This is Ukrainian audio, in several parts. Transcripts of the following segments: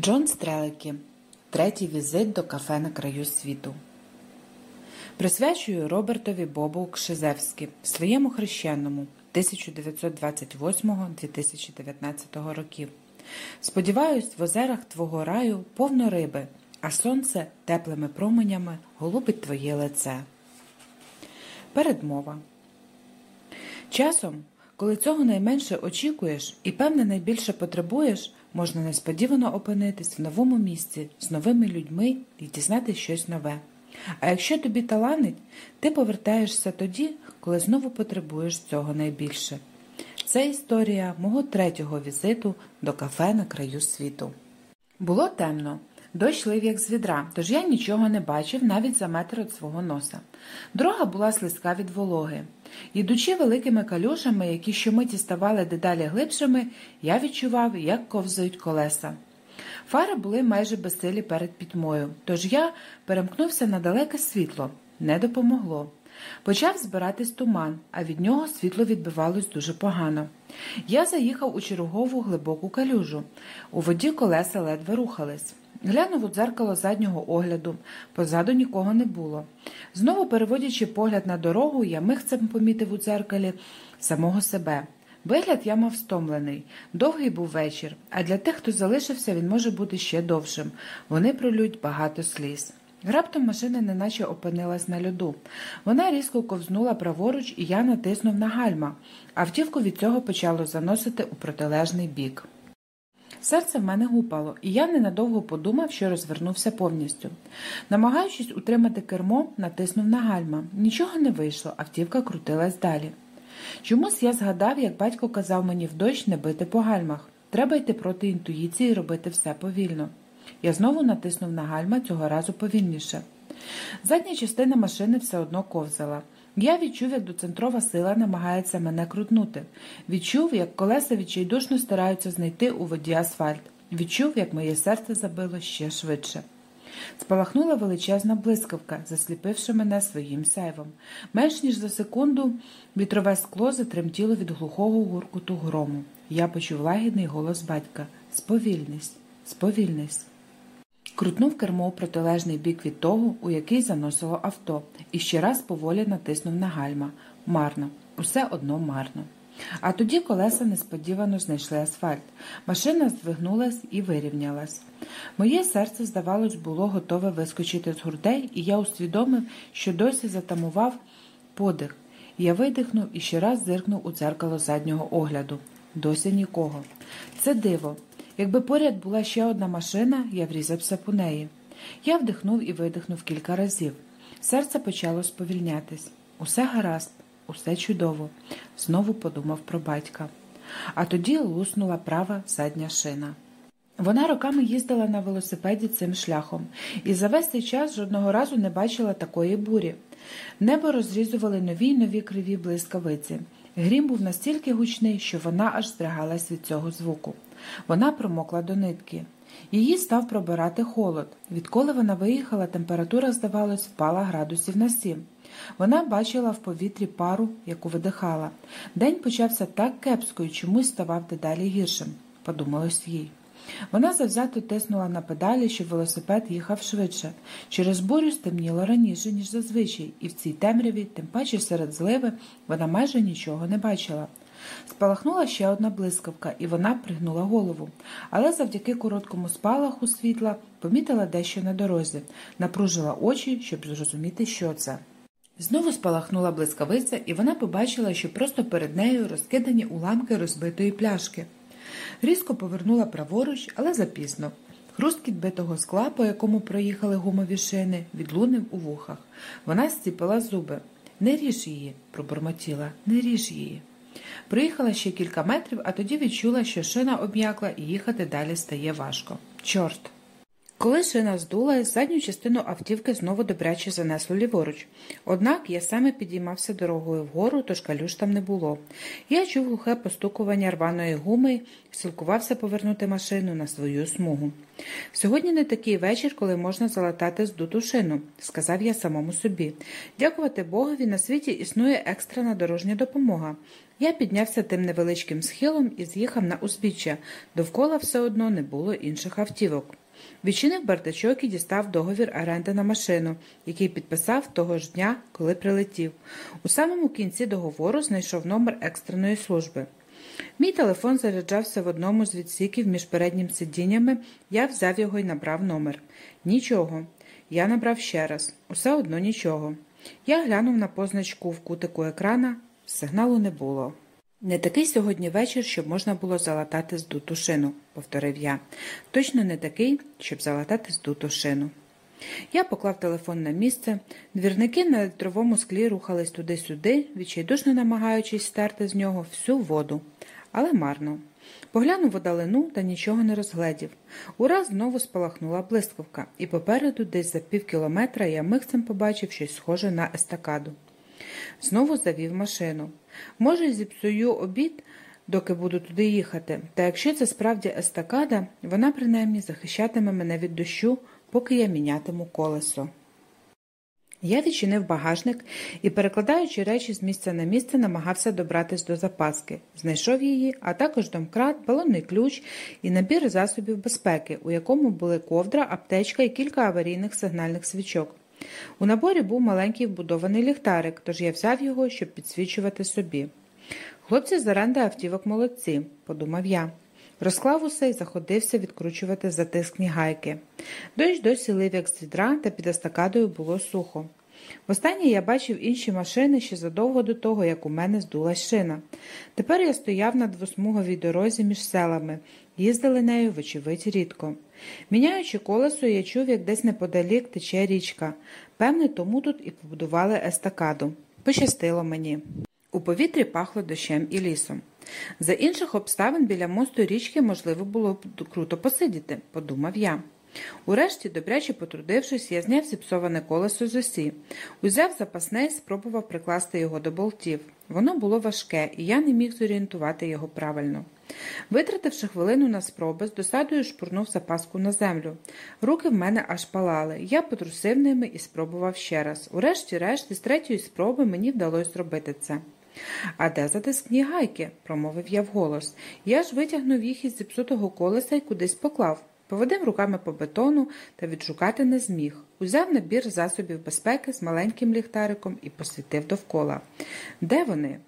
Джон Стрелики. Третій візит до кафе на краю світу. Присвячую Робертові Бобу Кшизевськи своєму хрещенному 1928-2019 років. Сподіваюсь, в озерах твого раю повно риби, а сонце теплими променями голубить твоє лице. Передмова. Часом, коли цього найменше очікуєш і, певне, найбільше потребуєш, можна несподівано опинитись в новому місці з новими людьми і дізнати щось нове. А якщо тобі таланить, ти повертаєшся тоді, коли знову потребуєш цього найбільше. Це історія мого третього візиту до кафе на краю світу. Було темно. Дощ лив як з відра, тож я нічого не бачив навіть за метр від свого носа. Дорога була слизька від вологи. Їдучи великими калюжами, які щомиті ставали дедалі глибшими, я відчував, як ковзають колеса. Фари були майже безсилі перед пітьмою, тож я перемкнувся на далеке світло. Не допомогло. Почав збиратись туман, а від нього світло відбивалось дуже погано. Я заїхав у чергову глибоку калюжу. У воді колеса ледве рухались. Глянув у дзеркало заднього огляду, позаду нікого не було. Знову, переводячи погляд на дорогу, я михцем помітив у дзеркалі самого себе. Вигляд я мав стомлений. Довгий був вечір, а для тих, хто залишився, він може бути ще довшим. Вони пролють багато сліз. Раптом машина неначе опинилась на льоду. Вона різко ковзнула праворуч, і я натиснув на гальма. Автівку від цього почало заносити у протилежний бік. Серце в мене гупало, і я ненадовго подумав, що розвернувся повністю. Намагаючись утримати кермо, натиснув на гальма. Нічого не вийшло, автівка крутилась далі. Чомусь я згадав, як батько казав мені в дощ не бити по гальмах. Треба йти проти інтуїції і робити все повільно. Я знову натиснув на гальма цього разу повільніше. Задня частина машини все одно ковзала. Я відчув, як доцентрова сила намагається мене крутнути. Відчув, як колеса відчайдушно стараються знайти у воді асфальт. Відчув, як моє серце забило ще швидше. Спалахнула величезна блискавка, засліпивши мене своїм сяйвом. Менш ніж за секунду вітрове скло затремтіло від глухого гуркуту грому. Я почув лагідний голос батька Сповільнись, сповільнись. Крутнув кермо у протилежний бік від того, у який заносило авто, і ще раз поволі натиснув на гальма. Марно, усе одно марно. А тоді колеса несподівано знайшли асфальт. Машина здвигнулась і вирівнялась. Моє серце, здавалось, було готове вискочити з грудей, і я усвідомив, що досі затамував подих. Я видихнув і ще раз зиркнув у дзеркало заднього огляду. Досі нікого. Це диво. Якби поряд була ще одна машина, я врізався по неї. Я вдихнув і видихнув кілька разів. Серце почало сповільнятись. Усе гаразд, усе чудово, знову подумав про батька. А тоді луснула права задня шина. Вона роками їздила на велосипеді цим шляхом і за весь цей час жодного разу не бачила такої бурі. Небо розрізували нові й нові криві блискавиці. Грім був настільки гучний, що вона аж здригалась від цього звуку. Вона промокла до нитки. Її став пробирати холод. Відколи вона виїхала, температура, здавалось, впала градусів на сім. Вона бачила в повітрі пару, яку видихала. День почався так кепсько і чомусь ставав дедалі гіршим, подумалось їй. Вона завзято тиснула на педалі, щоб велосипед їхав швидше. Через бурю стемніло раніше, ніж зазвичай, і в цій темряві, тим паче серед зливи, вона майже нічого не бачила. Спалахнула ще одна блискавка, і вона пригнула голову, але завдяки короткому спалаху світла помітила дещо на дорозі, напружила очі, щоб зрозуміти, що це. Знову спалахнула блискавиця, і вона побачила, що просто перед нею розкидані уламки розбитої пляшки. Різко повернула праворуч, але запізно. Хрусткіт битого скла, по якому проїхали гумові шини, відлунив у вухах. Вона зціпила зуби. Не ріж її, пробормотіла, не ріж її. Проїхала ще кілька метрів, а тоді відчула, що шина обм'якла і їхати далі стає важко. Чорт! Коли шина здулась, задню частину автівки знову добряче занесло ліворуч. Однак я саме підіймався дорогою вгору, тож калюш там не було. Я чув глухе постукування рваної гуми силкувався повернути машину на свою смугу. Сьогодні не такий вечір, коли можна залатати здуту шину, сказав я самому собі. Дякувати Богові, на світі існує екстрена дорожня допомога. Я піднявся тим невеличким схилом і з'їхав на узбіччя. Довкола все одно не було інших автівок. Відчинив бардачок і дістав договір оренди на машину, який підписав того ж дня, коли прилетів. У самому кінці договору знайшов номер екстреної служби. Мій телефон заряджався в одному з відсіків між переднім сидіннями, я взяв його і набрав номер. Нічого. Я набрав ще раз. Усе одно нічого. Я глянув на позначку в кутику екрана, сигналу не було. Не такий сьогодні вечір, щоб можна було залатати здуту шину, повторив я. Точно не такий, щоб залатати здуту шину. Я поклав телефон на місце, двірники на літровому склі рухались туди-сюди, відчайдушно намагаючись стерти з нього всю воду, але марно. Поглянув водалину та нічого не розгледів. Ураз знову спалахнула блискавка, і попереду, десь за пів кілометра, я михцем побачив щось схоже на естакаду. Знову завів машину. Може, зіпсую обід, доки буду туди їхати, та якщо це справді естакада, вона принаймні захищатиме мене від дощу, поки я мінятиму колесо. Я відчинив багажник і, перекладаючи речі з місця на місце, намагався добратись до запаски. Знайшов її, а також домкрат, балонний ключ і набір засобів безпеки, у якому були ковдра, аптечка і кілька аварійних сигнальних свічок. У наборі був маленький вбудований ліхтарик, тож я взяв його, щоб підсвічувати собі. Хлопці з оренди автівок молодці, подумав я. Розклав усе і заходився відкручувати затискні гайки. Дощ досі лив, як з відра, та під естакадою було сухо. Востаннє я бачив інші машини ще задовго до того, як у мене здулась шина. Тепер я стояв на двосмуговій дорозі між селами, їздили нею, вочевидь, рідко. Міняючи колесо, я чув, як десь неподалік тече річка. Певне, тому тут і побудували естакаду. Пощастило мені. У повітрі пахло дощем і лісом. За інших обставин біля мосту річки можливо було б круто посидіти, подумав я. Урешті, добряче потрудившись, я зняв зіпсоване колесо з осі. Узяв запасне і спробував прикласти його до болтів. Воно було важке, і я не міг зорієнтувати його правильно. Витративши хвилину на спроби, з досадою шпурнув запаску на землю. Руки в мене аж палали. Я потрусив ними і спробував ще раз. Урешті-решт, з третьої спроби мені вдалося зробити це. А де затискні гайки? промовив я вголос. Я ж витягнув їх із зіпсутого колеса і кудись поклав. Поводив руками по бетону та відшукати не зміг. Узяв набір засобів безпеки з маленьким ліхтариком і посвітив довкола. Де вони?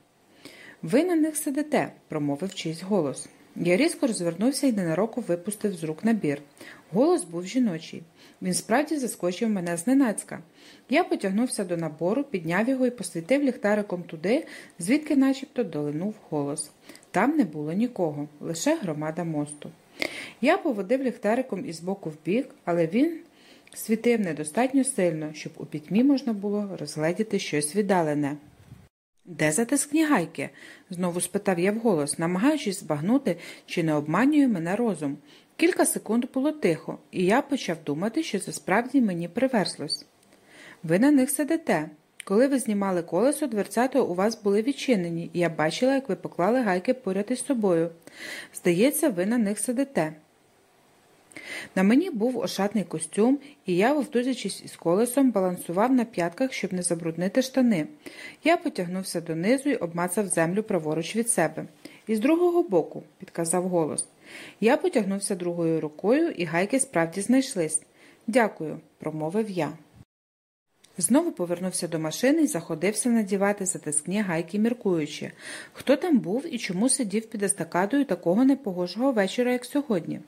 Ви на них сидите, промовив чийсь голос. Я різко розвернувся і ненароком випустив з рук набір. Голос був жіночий. Він справді заскочив мене зненацька. Я потягнувся до набору, підняв його і посвітив ліхтариком туди, звідки начебто долинув голос. Там не було нікого, лише громада мосту. Я поводив ліхтариком із боку в бік, але він світив недостатньо сильно, щоб у пітьмі можна було розгледіти щось віддалене. Де затискні гайки? знову спитав я вголос, намагаючись збагнути, чи не обманює мене розум. Кілька секунд було тихо, і я почав думати, що це справді мені приверзлось. Ви на них сидите. Коли ви знімали колесо, дверцята у вас були відчинені, і я бачила, як ви поклали гайки поряд із собою. Здається, ви на них сидите. На мені був ошатний костюм, і я, вовтузячись із колесом, балансував на п'ятках, щоб не забруднити штани. Я потягнувся донизу і обмацав землю праворуч від себе. І з другого боку, підказав голос. Я потягнувся другою рукою, і гайки справді знайшлись. Дякую, промовив я. Знову повернувся до машини і заходився надівати затискні гайки, міркуючи, хто там був і чому сидів під естакадою такого непогожого вечора, як сьогодні.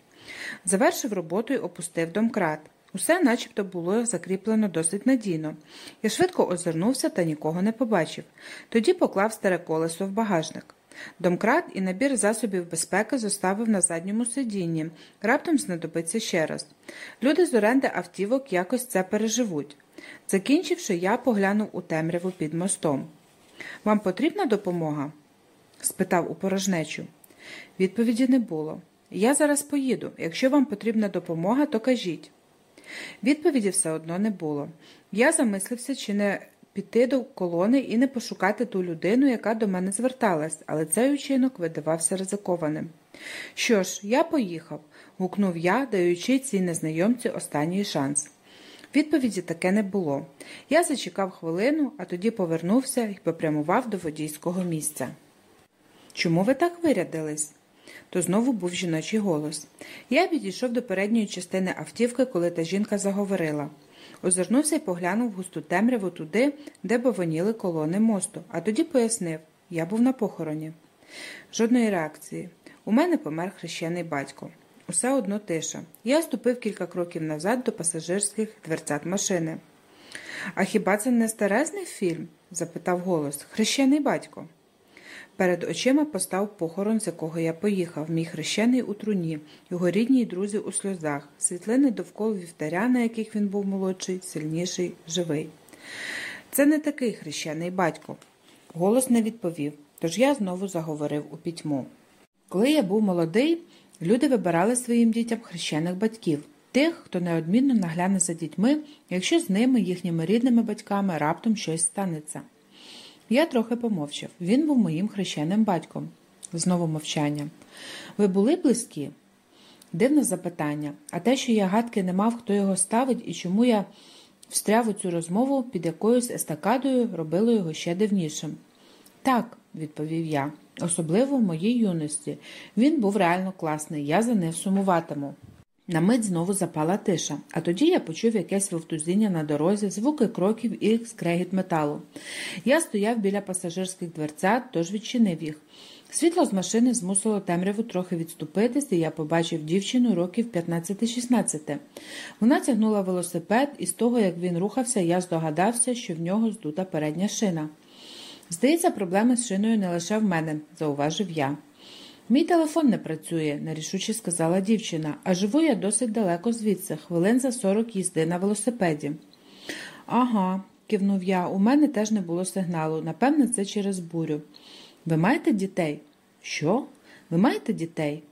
Завершив роботу і опустив домкрат. Усе начебто було закріплено досить надійно. Я швидко озирнувся та нікого не побачив. Тоді поклав старе колесо в багажник. Домкрат і набір засобів безпеки зоставив на задньому сидінні, раптом знадобиться ще раз. Люди з оренди автівок якось це переживуть. Закінчивши, я поглянув у темряву під мостом. Вам потрібна допомога? спитав у порожнечу. Відповіді не було. Я зараз поїду. Якщо вам потрібна допомога, то кажіть. Відповіді все одно не було. Я замислився, чи не піти до колони і не пошукати ту людину, яка до мене зверталась, але цей учинок видавався ризикованим. Що ж, я поїхав, гукнув я, даючи цій незнайомці останній шанс. Відповіді таке не було. Я зачекав хвилину, а тоді повернувся і попрямував до водійського місця. Чому ви так вирядились? То знову був жіночий голос. Я підійшов до передньої частини автівки, коли та жінка заговорила. Озирнувся і поглянув в густу темряву туди, де бовоніли колони мосту, а тоді пояснив я був на похороні. Жодної реакції. У мене помер хрещений батько. Усе одно тиша. Я ступив кілька кроків назад до пасажирських дверцят машини. А хіба це не старезний фільм? запитав голос. Хрещений батько. Перед очима постав похорон, з якого я поїхав, мій хрещений у труні, його рідні друзі у сльозах, світлини довкола вівтаря, на яких він був молодший, сильніший, живий. Це не такий хрещений батько. Голос не відповів, тож я знову заговорив у пітьму. Коли я був молодий, люди вибирали своїм дітям хрещених батьків, тих, хто неодмінно нагляне за дітьми, якщо з ними, їхніми рідними батьками, раптом щось станеться. Я трохи помовчав. Він був моїм хрещеним батьком. Знову мовчання. Ви були близькі? Дивне запитання. А те, що я гадки не мав, хто його ставить і чому я встряв у цю розмову під якоюсь естакадою, робило його ще дивнішим. Так, відповів я, особливо в моїй юності. Він був реально класний, я за ним сумуватиму. На мить знову запала тиша, а тоді я почув якесь вовтузіння на дорозі, звуки кроків і скрегіт металу. Я стояв біля пасажирських дверцят, тож відчинив їх. Світло з машини змусило темряву трохи відступитися, і я побачив дівчину років 15-16. Вона тягнула велосипед, і з того, як він рухався, я здогадався, що в нього здута передня шина. Здається, проблеми з шиною не лише в мене, зауважив я. Мій телефон не працює, нерішуче сказала дівчина, а живу я досить далеко звідси, хвилин за сорок їзди на велосипеді. Ага, кивнув я, у мене теж не було сигналу. Напевне, це через бурю. Ви маєте дітей? Що? Ви маєте дітей?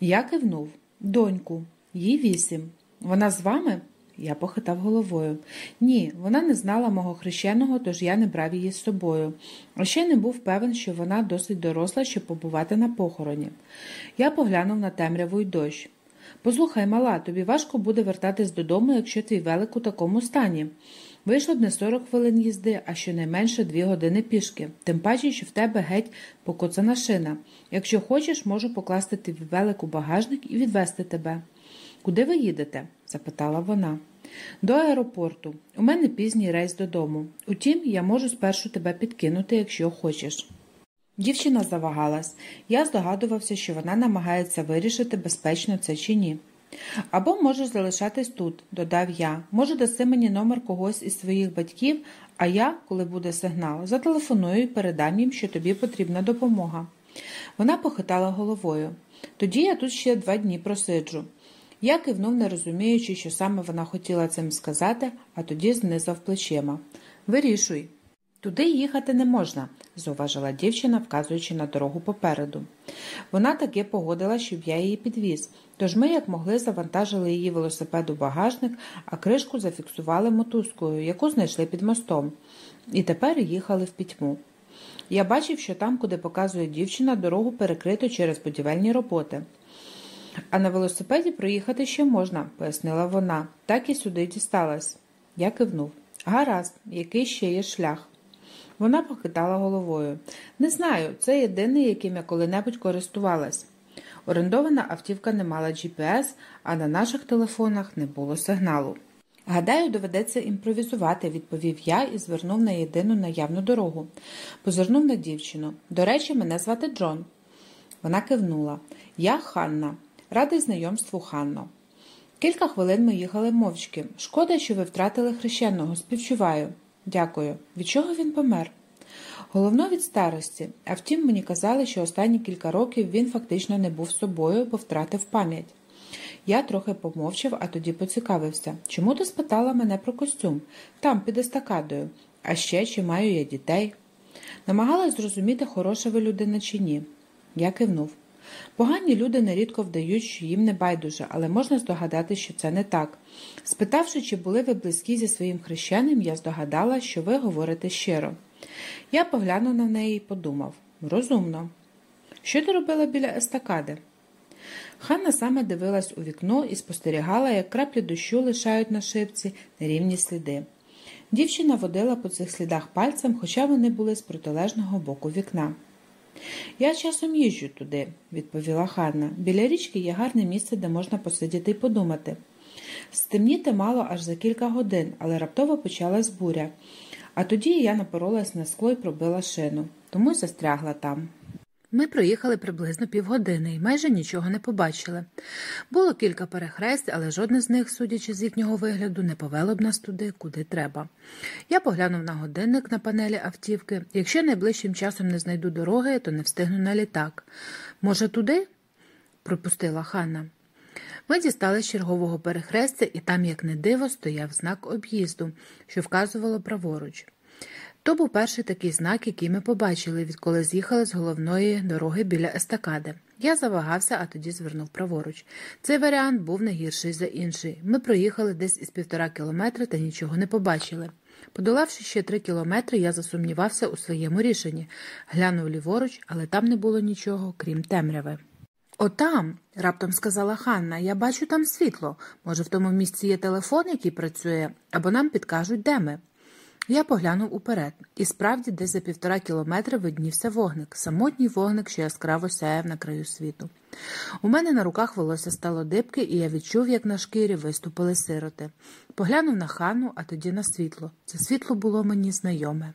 Я кивнув. Доньку, їй вісім. Вона з вами? Я похитав головою. Ні, вона не знала мого хрещеного, тож я не брав її з собою. А ще не був певен, що вона досить доросла, щоб побувати на похороні. Я поглянув на темряву й дощ. Послухай, мала, тобі важко буде вертатись додому, якщо твій велик у такому стані. Вийшло б не 40 хвилин їзди, а щонайменше дві години пішки, тим паче, що в тебе геть покоцана шина. Якщо хочеш, можу покласти твій велик у багажник і відвезти тебе. Куди ви їдете? запитала вона. До аеропорту. У мене пізній рейс додому. Утім, я можу спершу тебе підкинути, якщо хочеш. Дівчина завагалась. Я здогадувався, що вона намагається вирішити, безпечно це чи ні. Або можеш залишатись тут, додав я. Може, даси мені номер когось із своїх батьків, а я, коли буде сигнал, зателефоную і передам їм, що тобі потрібна допомога. Вона похитала головою. Тоді я тут ще два дні просиджу. Я кивнув, не розуміючи, що саме вона хотіла цим сказати, а тоді знизав плечима. Вирішуй. Туди їхати не можна, зауважила дівчина, вказуючи на дорогу попереду. Вона таки погодила, щоб я її підвіз, тож ми, як могли, завантажили її велосипед у багажник, а кришку зафіксували мотузкою, яку знайшли під мостом, і тепер їхали в пітьму. Я бачив, що там, куди показує дівчина, дорогу перекрито через будівельні роботи. А на велосипеді проїхати ще можна, пояснила вона, так і сюди дісталась. Я кивнув. Гаразд, який ще є шлях. Вона похитала головою. Не знаю, це єдиний, яким я коли-небудь користувалась. Орендована автівка не мала GPS, а на наших телефонах не було сигналу. Гадаю, доведеться імпровізувати, відповів я і звернув на єдину наявну дорогу. Позирнув на дівчину. До речі, мене звати Джон. Вона кивнула. Я Ханна. Радий знайомству Ханно. Кілька хвилин ми їхали мовчки. Шкода, що ви втратили хрещеного. Співчуваю. Дякую. Від чого він помер? Головно від старості, а втім, мені казали, що останні кілька років він фактично не був собою, бо втратив пам'ять. Я трохи помовчав, а тоді поцікавився, чому ти спитала мене про костюм, там, під естакадою, а ще чи маю я дітей. Намагалась зрозуміти, хороша ви людина чи ні. Я кивнув. Погані люди нерідко вдають, що їм не байдуже, але можна здогадати, що це не так. Спитавши, чи були ви близькі зі своїм хрещеним, я здогадала, що ви говорите щиро. Я поглянув на неї і подумав розумно. Що ти робила біля естакади? Ханна саме дивилась у вікно і спостерігала, як краплі дощу лишають на шипці нерівні сліди. Дівчина водила по цих слідах пальцем, хоча вони були з протилежного боку вікна. Я часом їжджу туди, відповіла Ханна. Біля річки є гарне місце, де можна посидіти і подумати. Стемніти мало аж за кілька годин, але раптово почалась буря. А тоді я напоролась на скло і пробила шину, тому й застрягла там. Ми проїхали приблизно півгодини і майже нічого не побачили. Було кілька перехрест, але жодне з них, судячи з їхнього вигляду, не повело б нас туди, куди треба. Я поглянув на годинник на панелі автівки. Якщо найближчим часом не знайду дороги, то не встигну на літак. Може, туди? припустила Ханна. Ми дістали з чергового перехрестя, і там, як не диво, стояв знак об'їзду, що вказувало праворуч. То був перший такий знак, який ми побачили, відколи з'їхали з головної дороги біля естакади. Я завагався, а тоді звернув праворуч. Цей варіант був не гірший за інший. Ми проїхали десь із півтора кілометри та нічого не побачили. Подолавши ще три кілометри, я засумнівався у своєму рішенні, глянув ліворуч, але там не було нічого, крім темряви. Отам, раптом сказала Ханна, я бачу там світло. Може, в тому місці є телефон, який працює, або нам підкажуть, де ми. Я поглянув уперед, і справді десь за півтора кілометра виднівся вогник, самотній вогник, що яскраво сяяв на краю світу. У мене на руках волосся стало дибки, і я відчув, як на шкірі виступили сироти. Поглянув на хану, а тоді на світло. Це світло було мені знайоме.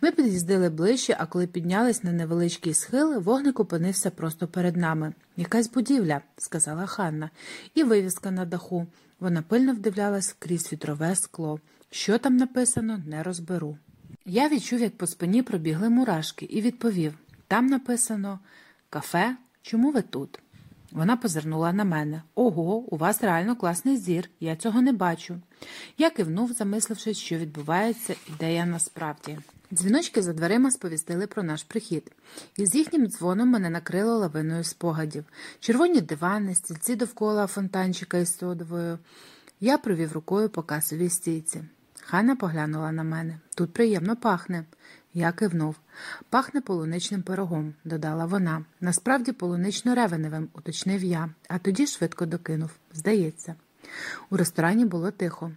Ми під'їздили ближче, а коли піднялись на невеличкий схил, вогник опинився просто перед нами. Якась будівля, сказала Ханна, і вивіска на даху. Вона пильно вдивлялась крізь вітрове скло. Що там написано, не розберу. Я відчув, як по спині пробігли мурашки, і відповів там написано Кафе, чому ви тут? Вона позирнула на мене. Ого, у вас реально класний зір, я цього не бачу. Я кивнув, замислившись, що відбувається і де я насправді. Дзвіночки за дверима сповістили про наш прихід, і з їхнім дзвоном мене накрило лавиною спогадів, червоні дивани, стільці довкола фонтанчика із содовою. Я провів рукою по касовій стійці. Хана поглянула на мене. Тут приємно пахне. Я кивнув. Пахне полуничним пирогом, додала вона. Насправді полунично-ревеневим, уточнив я, а тоді швидко докинув. Здається. У ресторані було тихо.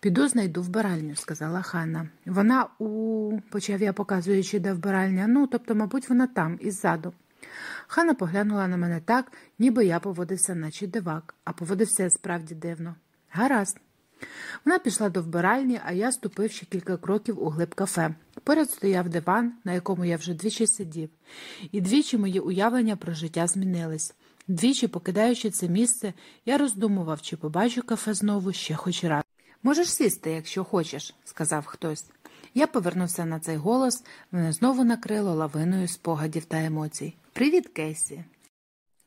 Піду знайду вбиральню, сказала Ханна. Вона у, почав я, показуючи, де вбиральня, ну, тобто, мабуть, вона там, іззаду. Ханна поглянула на мене так, ніби я поводився, наче дивак, а поводився справді дивно. Гаразд. Вона пішла до вбиральні, а я ступив ще кілька кроків у глиб кафе. Поряд стояв диван, на якому я вже двічі сидів, і двічі мої уявлення про життя змінились. Двічі, покидаючи це місце, я роздумував, чи побачу кафе знову ще хоч раз. Можеш сісти, якщо хочеш, сказав хтось. Я повернувся на цей голос, мене знову накрило лавиною спогадів та емоцій. Привіт, Кейсі.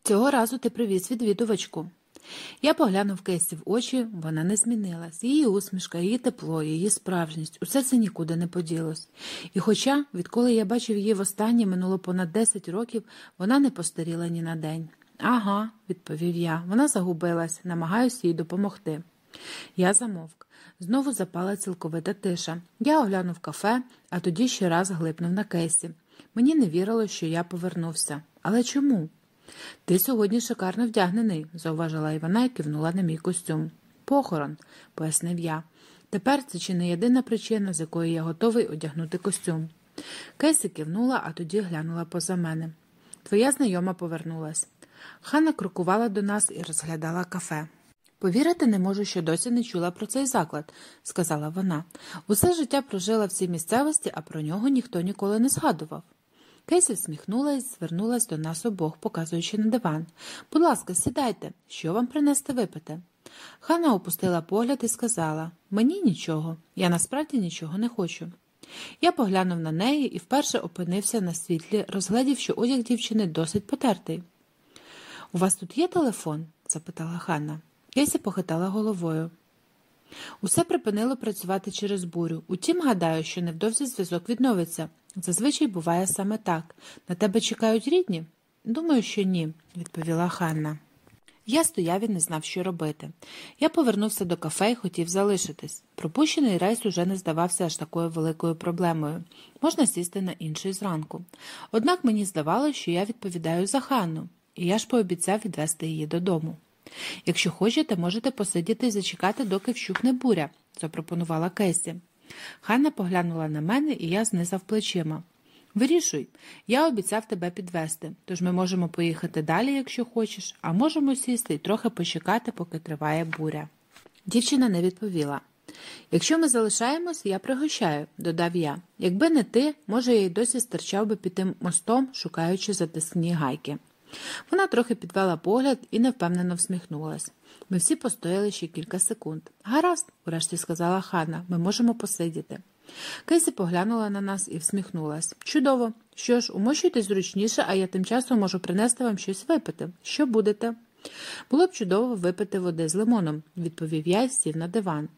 Цього разу ти привіз відвідувачку. Я поглянув Кейсі в очі, вона не змінилась. Її усмішка, її тепло, її справжність усе це нікуди не поділось. І хоча, відколи я бачив її востаннє, минуло понад 10 років, вона не постаріла ні на день. Ага, відповів я. Вона загубилась, намагаюся їй допомогти. Я замовк. Знову запала цілковита тиша. Я оглянув кафе, а тоді ще раз глипнув на кейсі. Мені не вірило, що я повернувся. Але чому? Ти сьогодні шикарно вдягнений, зауважила Івана і кивнула на мій костюм. Похорон, пояснив я. Тепер це чи не єдина причина, з якої я готовий одягнути костюм. Кейсі кивнула, а тоді глянула поза мене. Твоя знайома повернулась. Хана крокувала до нас і розглядала кафе. Повірити не можу, що досі не чула про цей заклад, сказала вона. Усе життя прожила в цій місцевості, а про нього ніхто ніколи не згадував. Кейсі всміхнулася і звернулась до нас обох, показуючи на диван. Будь ласка, сідайте, що вам принести випити? Хана опустила погляд і сказала Мені нічого, я насправді нічого не хочу. Я поглянув на неї і вперше опинився на світлі, розглядів, що одяг дівчини досить потертий. У вас тут є телефон? запитала Ханна. Кейсі похитала головою. Усе припинило працювати через бурю. Утім, гадаю, що невдовзі зв'язок відновиться. Зазвичай буває саме так. На тебе чекають рідні? Думаю, що ні, відповіла Ханна. Я стояв і не знав, що робити. Я повернувся до кафе і хотів залишитись. Пропущений рейс уже не здавався аж такою великою проблемою. Можна сісти на інший зранку. Однак мені здавалося, що я відповідаю за Ханну, і я ж пообіцяв відвести її додому. Якщо хочете, можете посидіти і зачекати, доки вщухне буря, запропонувала Кесі. Ханна поглянула на мене, і я знизав плечима. Вирішуй, я обіцяв тебе підвести, тож ми можемо поїхати далі, якщо хочеш, а можемо сісти і трохи почекати, поки триває буря. Дівчина не відповіла. Якщо ми залишаємось, я пригощаю, додав я. Якби не ти, може, я й досі стирчав би під тим мостом, шукаючи затискні гайки. Вона трохи підвела погляд і невпевнено всміхнулась. Ми всі постояли ще кілька секунд. Гаразд, урешті сказала Ханна, ми можемо посидіти. Кейсі поглянула на нас і всміхнулась. Чудово. Що ж, умощуйтесь зручніше, а я тим часом можу принести вам щось випити. Що будете? Було б чудово випити води з лимоном, відповів я і сів на диван.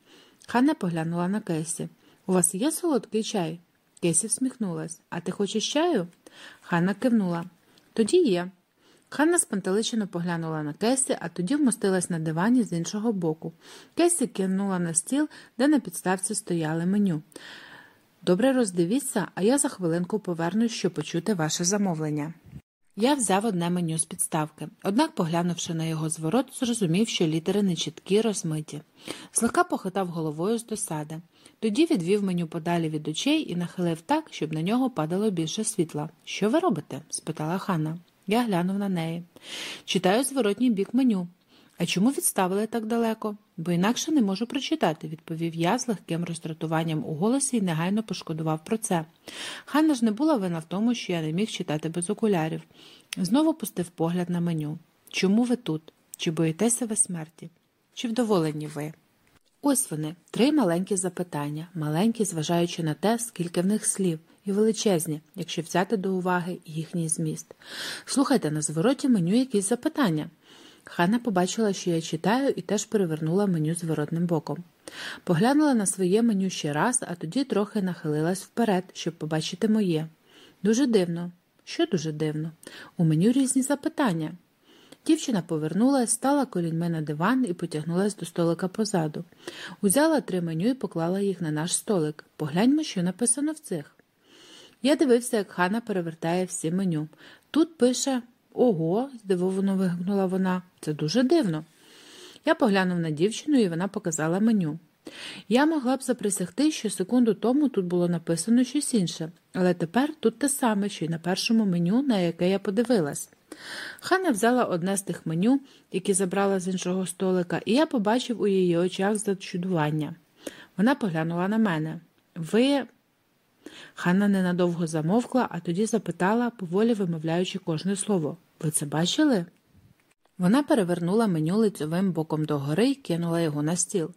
Ханна поглянула на Кейсі. У вас є солодкий чай? Кейсі всміхнулась. А ти хочеш чаю? Ханна кивнула. Тоді є. Ханна спантеличено поглянула на Кесі, а тоді вмостилась на дивані з іншого боку. Кесі кинула на стіл, де на підставці стояли меню. Добре роздивіться, а я за хвилинку повернусь, щоб почути ваше замовлення. Я взяв одне меню з підставки, однак, поглянувши на його зворот, зрозумів, що літери нечіткі, розмиті. Злегка похитав головою з досади. Тоді відвів меню подалі від очей і нахилив так, щоб на нього падало більше світла. Що ви робите? спитала Ханна. Я глянув на неї. Читаю зворотній бік меню. А чому відставили так далеко? Бо інакше не можу прочитати, відповів я з легким роздратуванням у голосі і негайно пошкодував про це. Ханна ж не була вина в тому, що я не міг читати без окулярів. Знову пустив погляд на меню. Чому ви тут? Чи боїтеся ви смерті? Чи вдоволені ви? Ось вони, три маленькі запитання, маленькі, зважаючи на те, скільки в них слів, і величезні, якщо взяти до уваги їхній зміст. Слухайте на звороті меню якісь запитання. Ханна побачила, що я читаю, і теж перевернула меню зворотним боком. Поглянула на своє меню ще раз, а тоді трохи нахилилась вперед, щоб побачити моє. Дуже дивно. Що дуже дивно? У меню різні запитання. Дівчина повернулась, стала коліньми на диван і потягнулась до столика позаду. Узяла три меню і поклала їх на наш столик. Погляньмо, що написано в цих. Я дивився, як Хана перевертає всі меню. Тут пише Ого, здивовано вигукнула вона. Це дуже дивно. Я поглянув на дівчину, і вона показала меню. Я могла б заприсягти, що секунду тому тут було написано щось інше, але тепер тут те саме, що й на першому меню, на яке я подивилась. Хана взяла одне з тих меню, які забрала з іншого столика, і я побачив у її очах зачудування. Вона поглянула на мене. Ви. Ханна ненадовго замовкла, а тоді запитала, поволі вимовляючи кожне слово Ви це бачили? Вона перевернула меню лицьовим боком догори і кинула його на стіл.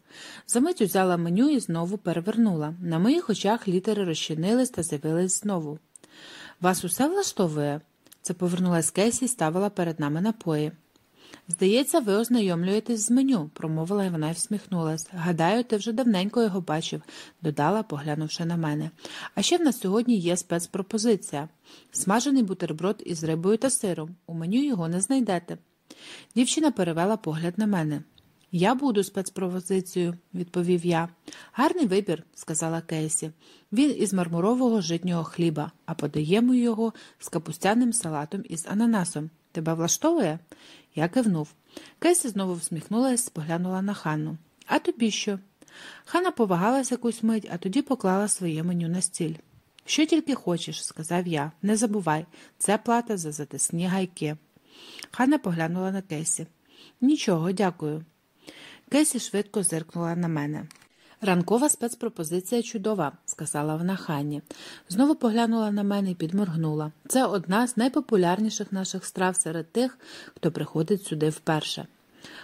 Замить взяла меню і знову перевернула. На моїх очах літери розчинились та з'явились знову. Вас усе влаштовує? Це повернулась Кесі і ставила перед нами напої. Здається, ви ознайомлюєтесь з меню, промовила вона і всміхнулась. Гадаю, ти вже давненько його бачив, додала, поглянувши на мене. А ще в нас сьогодні є спецпропозиція смажений бутерброд із рибою та сиром. У меню його не знайдете. Дівчина перевела погляд на мене. Я буду спецпропозицією, відповів я. Гарний вибір, сказала Кейсі. Він із мармурового житнього хліба, а подаємо його з капустяним салатом із ананасом. Тебе влаштовує? Я кивнув. Кейсі знову всміхнулася, поглянула на Ханну. А тобі що? Ханна повагалась якусь мить, а тоді поклала своє меню на стіль. Що тільки хочеш, сказав я. Не забувай, це плата за затисні гайки. Ханна поглянула на Кесі. Нічого, дякую. Кесі швидко зиркнула на мене. Ранкова спецпропозиція чудова, сказала вона Ханні. Знову поглянула на мене і підморгнула. Це одна з найпопулярніших наших страв серед тих, хто приходить сюди вперше.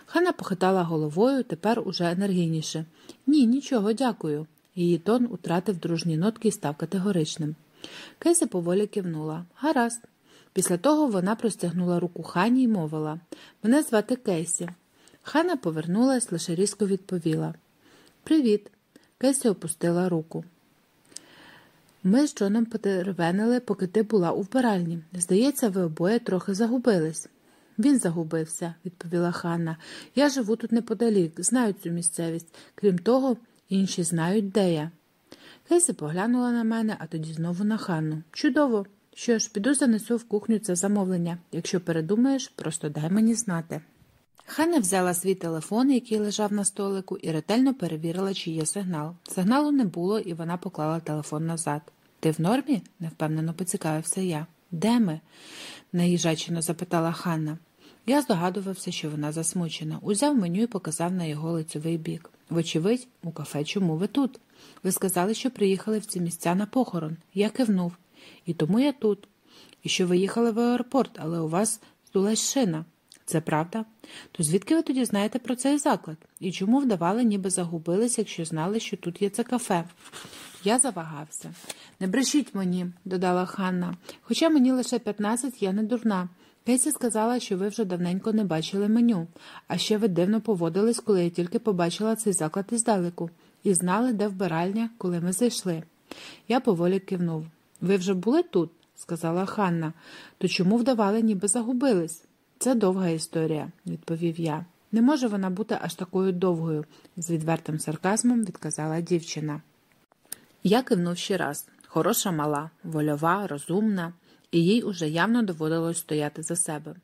Ханна похитала головою тепер уже енергійніше. Ні, нічого, дякую. Її тон утратив дружні нотки і став категоричним. Кейсі поволі кивнула. Гаразд. Після того вона простягнула руку Хані і мовила Мене звати Кейсі. Хана повернулась, лише різко відповіла Привіт. Кесі опустила руку. Ми з Джоном потервенили, поки ти була у вбиральні. Здається, ви обоє трохи загубились. Він загубився, відповіла Ханна. Я живу тут неподалік, знаю цю місцевість. Крім того, інші знають, де я. Кейсі поглянула на мене, а тоді знову на Ханну. Чудово. Що ж, піду занесу в кухню це замовлення. Якщо передумаєш, просто дай мені знати. Ханна взяла свій телефон, який лежав на столику, і ретельно перевірила, чи є сигнал. Сигналу не було, і вона поклала телефон назад. Ти в нормі? невпевнено поцікавився я. Де ми? наїжачено запитала Ханна. Я здогадувався, що вона засмучена. Узяв меню і показав на його лицьовий бік. Вочевидь, у кафе чому ви тут? Ви сказали, що приїхали в ці місця на похорон. Я кивнув. І тому я тут. І що ви їхали в аеропорт, але у вас здулась шина. Це правда? То звідки ви тоді знаєте про цей заклад? І чому вдавали, ніби загубились, якщо знали, що тут є це кафе? Я завагався. Не брешіть мені, додала Ханна. Хоча мені лише 15, я не дурна. Кейсі сказала, що ви вже давненько не бачили меню, а ще ви дивно поводились, коли я тільки побачила цей заклад іздалеку, і знали, де вбиральня, коли ми зайшли. Я поволі кивнув. Ви вже були тут, сказала Ханна, то чому вдавали, ніби загубились? Це довга історія, відповів я. Не може вона бути аж такою довгою, з відвертим сарказмом відказала дівчина. Я кивнув ще раз хороша мала, вольова, розумна, і їй уже явно доводилось стояти за себе.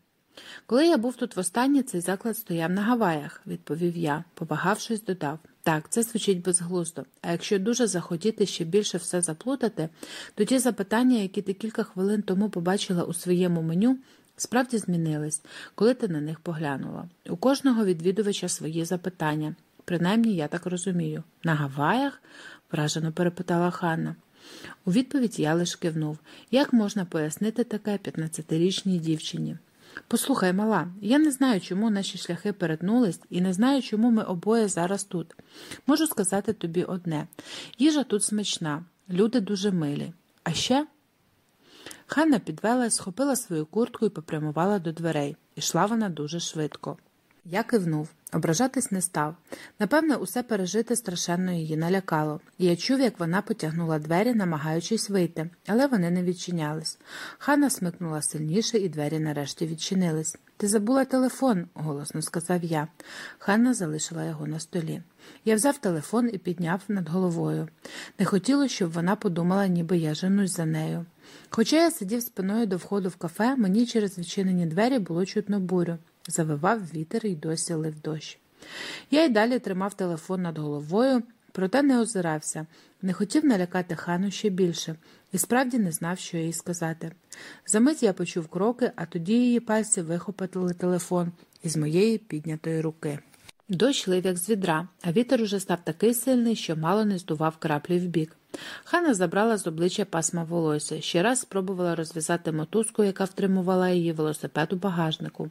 Коли я був тут востаннє, цей заклад стояв на Гаваях, відповів я, повагавшись, додав. Так, це звучить безглуздо, а якщо дуже захотіти ще більше все заплутати, то ті запитання, які ти кілька хвилин тому побачила у своєму меню, справді змінились, коли ти на них поглянула. У кожного відвідувача свої запитання. Принаймні, я так розумію. На Гаваях? вражено перепитала Ханна. У відповідь я лиш кивнув. Як можна пояснити таке 15-річній дівчині? Послухай, мала, я не знаю, чому наші шляхи перетнулись, і не знаю, чому ми обоє зараз тут. Можу сказати тобі одне їжа тут смачна, люди дуже милі. А ще. Ханна підвелась, схопила свою куртку і попрямувала до дверей. Ішла вона дуже швидко. Я кивнув. Ображатись не став. Напевне, усе пережити страшенно її налякало, і я чув, як вона потягнула двері, намагаючись вийти, але вони не відчинялись. Ханна смикнула сильніше, і двері нарешті відчинились. Ти забула телефон, голосно сказав я. Ханна залишила його на столі. Я взяв телефон і підняв над головою. Не хотілося, щоб вона подумала, ніби я женусь за нею. Хоча я сидів спиною до входу в кафе, мені через відчинені двері було чутно бурю. Завивав вітер і досі лив дощ. Я й далі тримав телефон над головою, проте не озирався, не хотів налякати хану ще більше і справді не знав, що їй сказати. Замить я почув кроки, а тоді її пальці вихопили телефон із моєї піднятої руки. Дощ лив, як з відра, а вітер уже став такий сильний, що мало не здував краплі вбік. Хана забрала з обличчя пасма волосся, ще раз спробувала розв'язати мотузку, яка втримувала її велосипед у багажнику.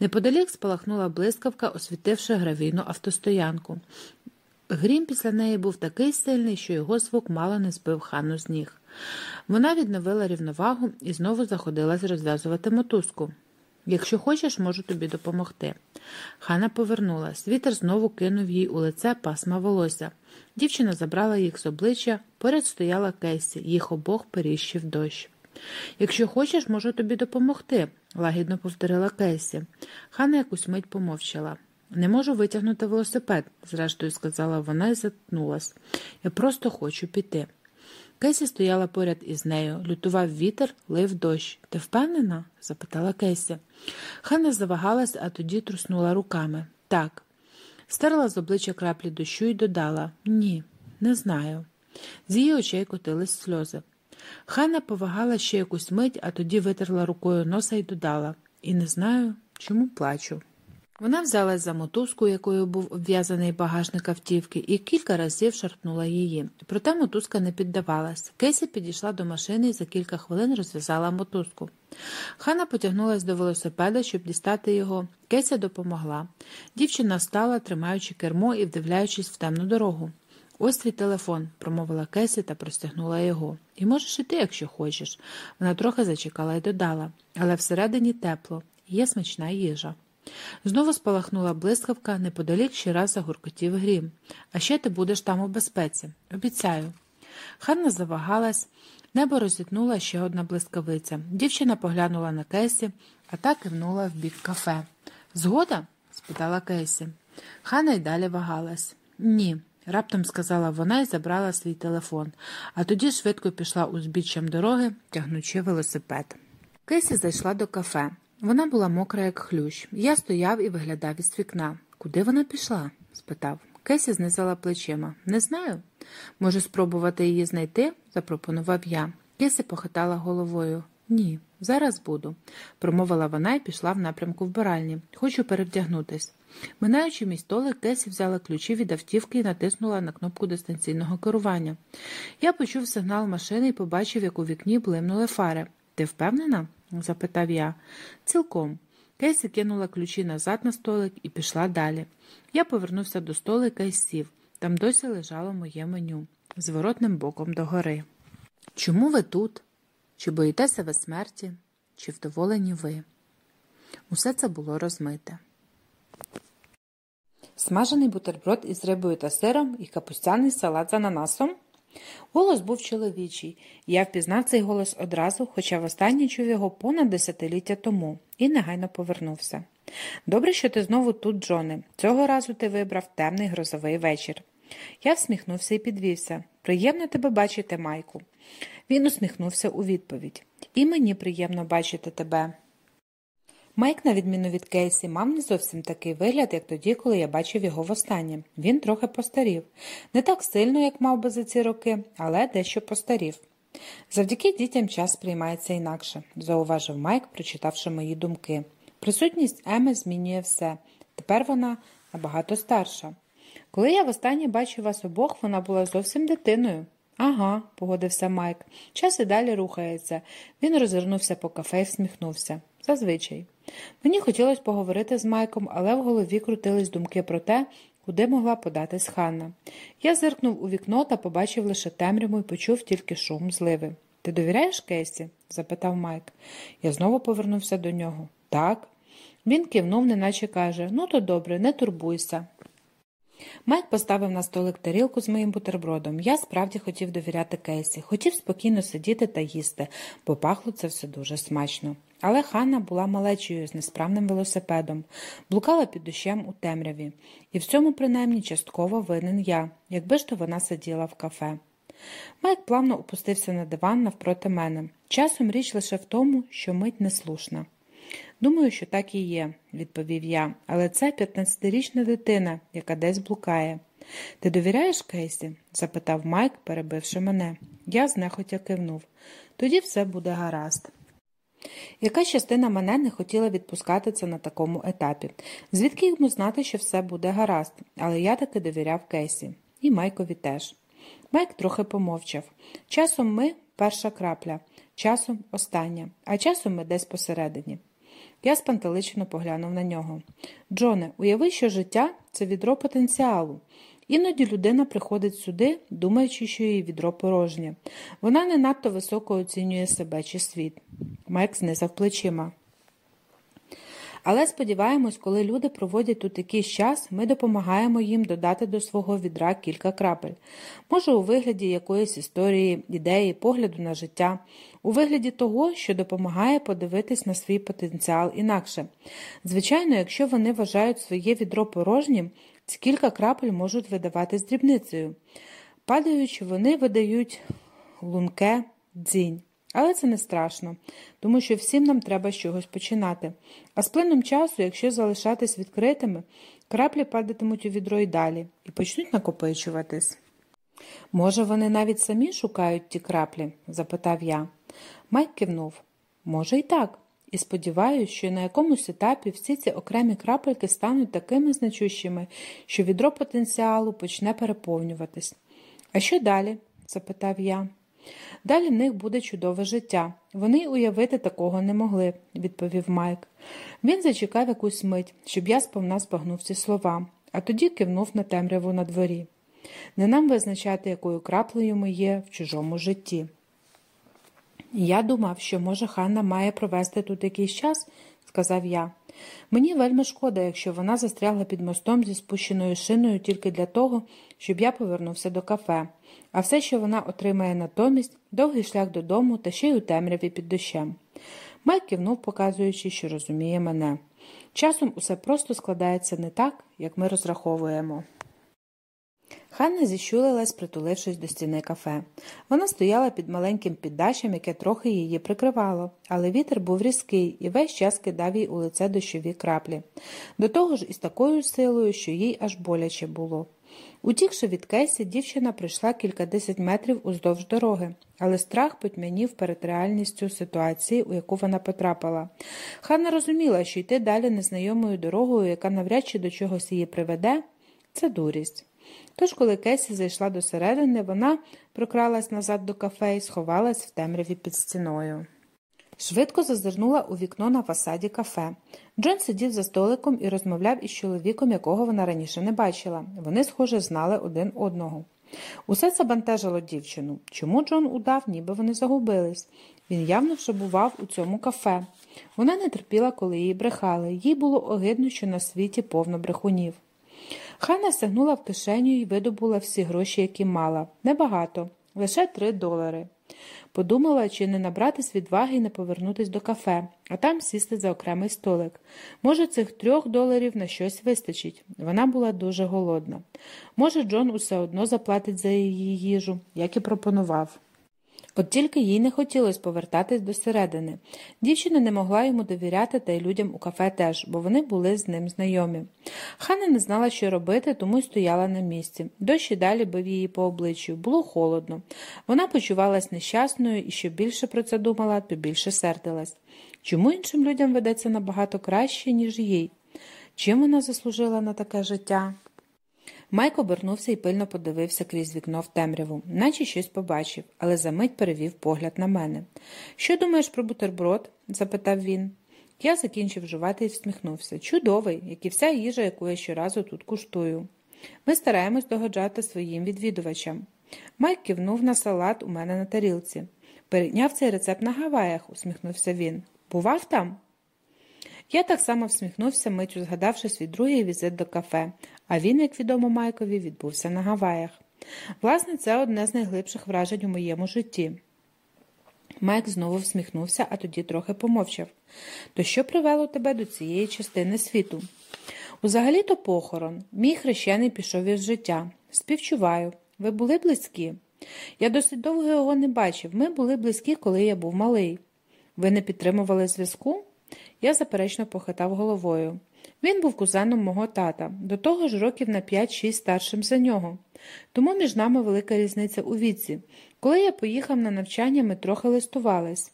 Неподалік спалахнула блискавка, освітивши гравійну автостоянку. Грім після неї був такий сильний, що його звук мало не збив хану з ніг. Вона відновила рівновагу і знову заходилась розв'язувати мотузку. Якщо хочеш, можу тобі допомогти. Хана повернулась. Вітер знову кинув їй у лице пасма волосся. Дівчина забрала їх з обличчя, поряд стояла Кейсі, їх обох періщив дощ. Якщо хочеш, можу тобі допомогти, лагідно повторила Кейсі. Хана якусь мить помовчала. Не можу витягнути велосипед, зрештою сказала вона і затнулась. Я просто хочу піти. Кесі стояла поряд із нею, лютував вітер, лив дощ. Ти впевнена? запитала Кесі. Ханна завагалась, а тоді труснула руками. Так. Стерла з обличчя краплі дощу і додала Ні, не знаю. З її очей котились сльози. Ханна повагала ще якусь мить, а тоді витерла рукою носа і додала І не знаю, чому плачу. Вона взялась за мотузку, якою був обв'язаний багажник автівки, і кілька разів шарпнула її. Проте мотузка не піддавалась. Кесі підійшла до машини і за кілька хвилин розв'язала мотузку. Хана потягнулася до велосипеда, щоб дістати його. Кеся допомогла. Дівчина встала, тримаючи кермо і вдивляючись в темну дорогу. Ось твій телефон, промовила Кесі та простягнула його. І можеш іти, якщо хочеш. Вона трохи зачекала і додала, але всередині тепло, є смачна їжа. Знову спалахнула блискавка, неподалік ще раз загуркотів грім. А ще ти будеш там у безпеці. Обіцяю. Ханна завагалась, небо розітнула ще одна блискавиця. Дівчина поглянула на Кесі, а та кивнула в бік кафе. Згода? спитала Кейсі. Ханна й далі вагалась. Ні, раптом сказала вона і забрала свій телефон, а тоді швидко пішла узбіччям дороги, тягнучи велосипед. Кейсі зайшла до кафе. Вона була мокра, як хлющ. Я стояв і виглядав із вікна. Куди вона пішла? спитав. Кесі знизала плечима. Не знаю. Може, спробувати її знайти? запропонував я. Кесі похитала головою. Ні, зараз буду, промовила вона і пішла в напрямку вбиральні. Хочу перевдягнутись. Минаючи мій столик, Кесі взяла ключі від автівки і натиснула на кнопку дистанційного керування. Я почув сигнал машини і побачив, як у вікні блимнули фари. Ти впевнена? Запитав я. Цілком. Кейсі кинула ключі назад на столик і пішла далі. Я повернувся до столика і сів. Там досі лежало моє меню зворотним боком догори. Чому ви тут? Чи боїтеся ви смерті, чи вдоволені ви? Усе це було розмите. Смажений бутерброд із рибою та сиром і капустяний салат з ананасом. Голос був чоловічий, я впізнав цей голос одразу, хоча востаннє чув його понад десятиліття тому, і негайно повернувся. Добре, що ти знову тут, Джоне. Цього разу ти вибрав темний грозовий вечір. Я всміхнувся і підвівся. Приємно тебе бачити, Майку. Він усміхнувся у відповідь. І мені приємно бачити тебе. Майк, на відміну від Кейсі, мав не зовсім такий вигляд, як тоді, коли я бачив його востаннє. Він трохи постарів. Не так сильно, як мав би за ці роки, але дещо постарів. Завдяки дітям час сприймається інакше, зауважив Майк, прочитавши мої думки. Присутність Еми змінює все. Тепер вона набагато старша. Коли я востаннє бачив вас обох, вона була зовсім дитиною. Ага, погодився Майк. Час і далі рухається. Він розвернувся по кафе і всміхнувся. Зазвичай. Мені хотілося поговорити з Майком, але в голові крутились думки про те, куди могла податись Ханна. Я зиркнув у вікно та побачив лише темряву і почув тільки шум зливи. Ти довіряєш Кейсі? запитав Майк. Я знову повернувся до нього. Так. Він кивнув, неначе каже Ну, то добре, не турбуйся. Майк поставив на столик тарілку з моїм бутербродом. Я справді хотів довіряти Кейсі, хотів спокійно сидіти та їсти, бо пахло це все дуже смачно. Але Ханна була малечою з несправним велосипедом, блукала під дощем у темряві, і в цьому, принаймні, частково винен я, якби ж то вона сиділа в кафе. Майк плавно опустився на диван навпроти мене. Часом річ лише в тому, що мить неслушна. Думаю, що так і є, відповів я, але це 15-річна дитина, яка десь блукає. Ти довіряєш Кейсі? запитав Майк, перебивши мене. Я знехотя кивнув. Тоді все буде гаразд. Яка частина мене не хотіла відпускати це на такому етапі, звідки йому знати, що все буде гаразд, але я таки довіряв Кейсі, і Майкові теж. Майк трохи помовчав. Часом ми перша крапля, часом остання, а часом ми десь посередині. Я спантеличено поглянув на нього. Джоне, уяви, що життя це відро потенціалу. Іноді людина приходить сюди, думаючи, що її відро порожнє. Вона не надто високо оцінює себе чи світ. Майк знизав плечима. Але сподіваємось, коли люди проводять тут якийсь час, ми допомагаємо їм додати до свого відра кілька крапель. Може, у вигляді якоїсь історії, ідеї, погляду на життя, у вигляді того, що допомагає подивитись на свій потенціал інакше. Звичайно, якщо вони вважають своє відро порожнім, ці кілька крапель можуть видаватись дрібницею. Падаючи, вони видають лунке дзінь. Але це не страшно, тому що всім нам треба з чогось починати. А з плином часу, якщо залишатись відкритими, краплі падатимуть у відро й далі і почнуть накопичуватись. Може, вони навіть самі шукають ті краплі? запитав я. Майк кивнув. Може, і так. І сподіваюся, що на якомусь етапі всі ці окремі крапельки стануть такими значущими, що відро потенціалу почне переповнюватись. А що далі? запитав я. Далі в них буде чудове життя. Вони уявити такого не могли, відповів Майк. Він зачекав якусь мить, щоб я сповна збагнув ці слова, а тоді кивнув на темряву на дворі. Не нам визначати, якою краплею ми є в чужому житті. Я думав, що, може, Ханна має провести тут якийсь час, сказав я. Мені вельми шкода, якщо вона застрягла під мостом зі спущеною шиною тільки для того, щоб я повернувся до кафе, а все, що вона отримає натомість, довгий шлях додому та ще й у темряві під дощем. Майк кивнув, показуючи, що розуміє мене. Часом усе просто складається не так, як ми розраховуємо. Ханна зіщулилась, притулившись до стіни кафе. Вона стояла під маленьким піддачем, яке трохи її прикривало, але вітер був різкий і весь час кидав їй у лице дощові краплі. До того ж із такою силою, що їй аж боляче було. Утікши від Кейсі, дівчина прийшла кількадесят метрів уздовж дороги, але страх потьмянів перед реальністю ситуації, у яку вона потрапила. Ханна розуміла, що йти далі незнайомою дорогою, яка навряд чи до чогось її приведе, це дурість. Тож, коли Кесі зайшла до середини, вона прокралась назад до кафе і сховалась в темряві під стіною. Швидко зазирнула у вікно на фасаді кафе. Джон сидів за столиком і розмовляв із чоловіком, якого вона раніше не бачила. Вони, схоже, знали один одного. Усе це бентежило дівчину. Чому Джон удав, ніби вони загубились? Він явно вже бував у цьому кафе. Вона не терпіла, коли її брехали. Їй було огидно, що на світі повно брехунів. Ханна стягнула в кишеню і видобула всі гроші, які мала. Небагато, лише три долари. Подумала, чи не набратись відваги і не повернутись до кафе, а там сісти за окремий столик. Може, цих трьох доларів на щось вистачить. Вона була дуже голодна. Може, Джон усе одно заплатить за її їжу, як і пропонував. От тільки їй не хотілося повертатись до середини. Дівчина не могла йому довіряти, та й людям у кафе теж, бо вони були з ним знайомі. Хана не знала, що робити, тому й стояла на місці. Дощ і далі бив її по обличчю. Було холодно. Вона почувалась нещасною і що більше про це думала, то більше сердилась. Чому іншим людям ведеться набагато краще, ніж їй? Чим вона заслужила на таке життя? Майк обернувся і пильно подивився крізь вікно в темряву, наче щось побачив, але за мить перевів погляд на мене. Що думаєш про бутерброд? запитав він. Я закінчив жувати і всміхнувся. Чудовий, як і вся їжа, яку я щоразу тут куштую. Ми стараємось догоджати своїм відвідувачам. Майк кивнув на салат у мене на тарілці. Перейняв цей рецепт на Гаваях, усміхнувся він. Бував там? Я так само всміхнувся, митю згадавши свій другий візит до кафе, а він, як відомо Майкові, відбувся на Гаваях. Власне, це одне з найглибших вражень у моєму житті. Майк знову всміхнувся, а тоді трохи помовчав. То що привело тебе до цієї частини світу? Узагалі то похорон. Мій хрещений пішов із життя. Співчуваю. Ви були близькі? Я досить довго його не бачив. Ми були близькі, коли я був малий. Ви не підтримували зв'язку? Я заперечно похитав головою. Він був кузеном мого тата, до того ж років на 5-6 старшим за нього. Тому між нами велика різниця у віці. Коли я поїхав на навчання, ми трохи листувались.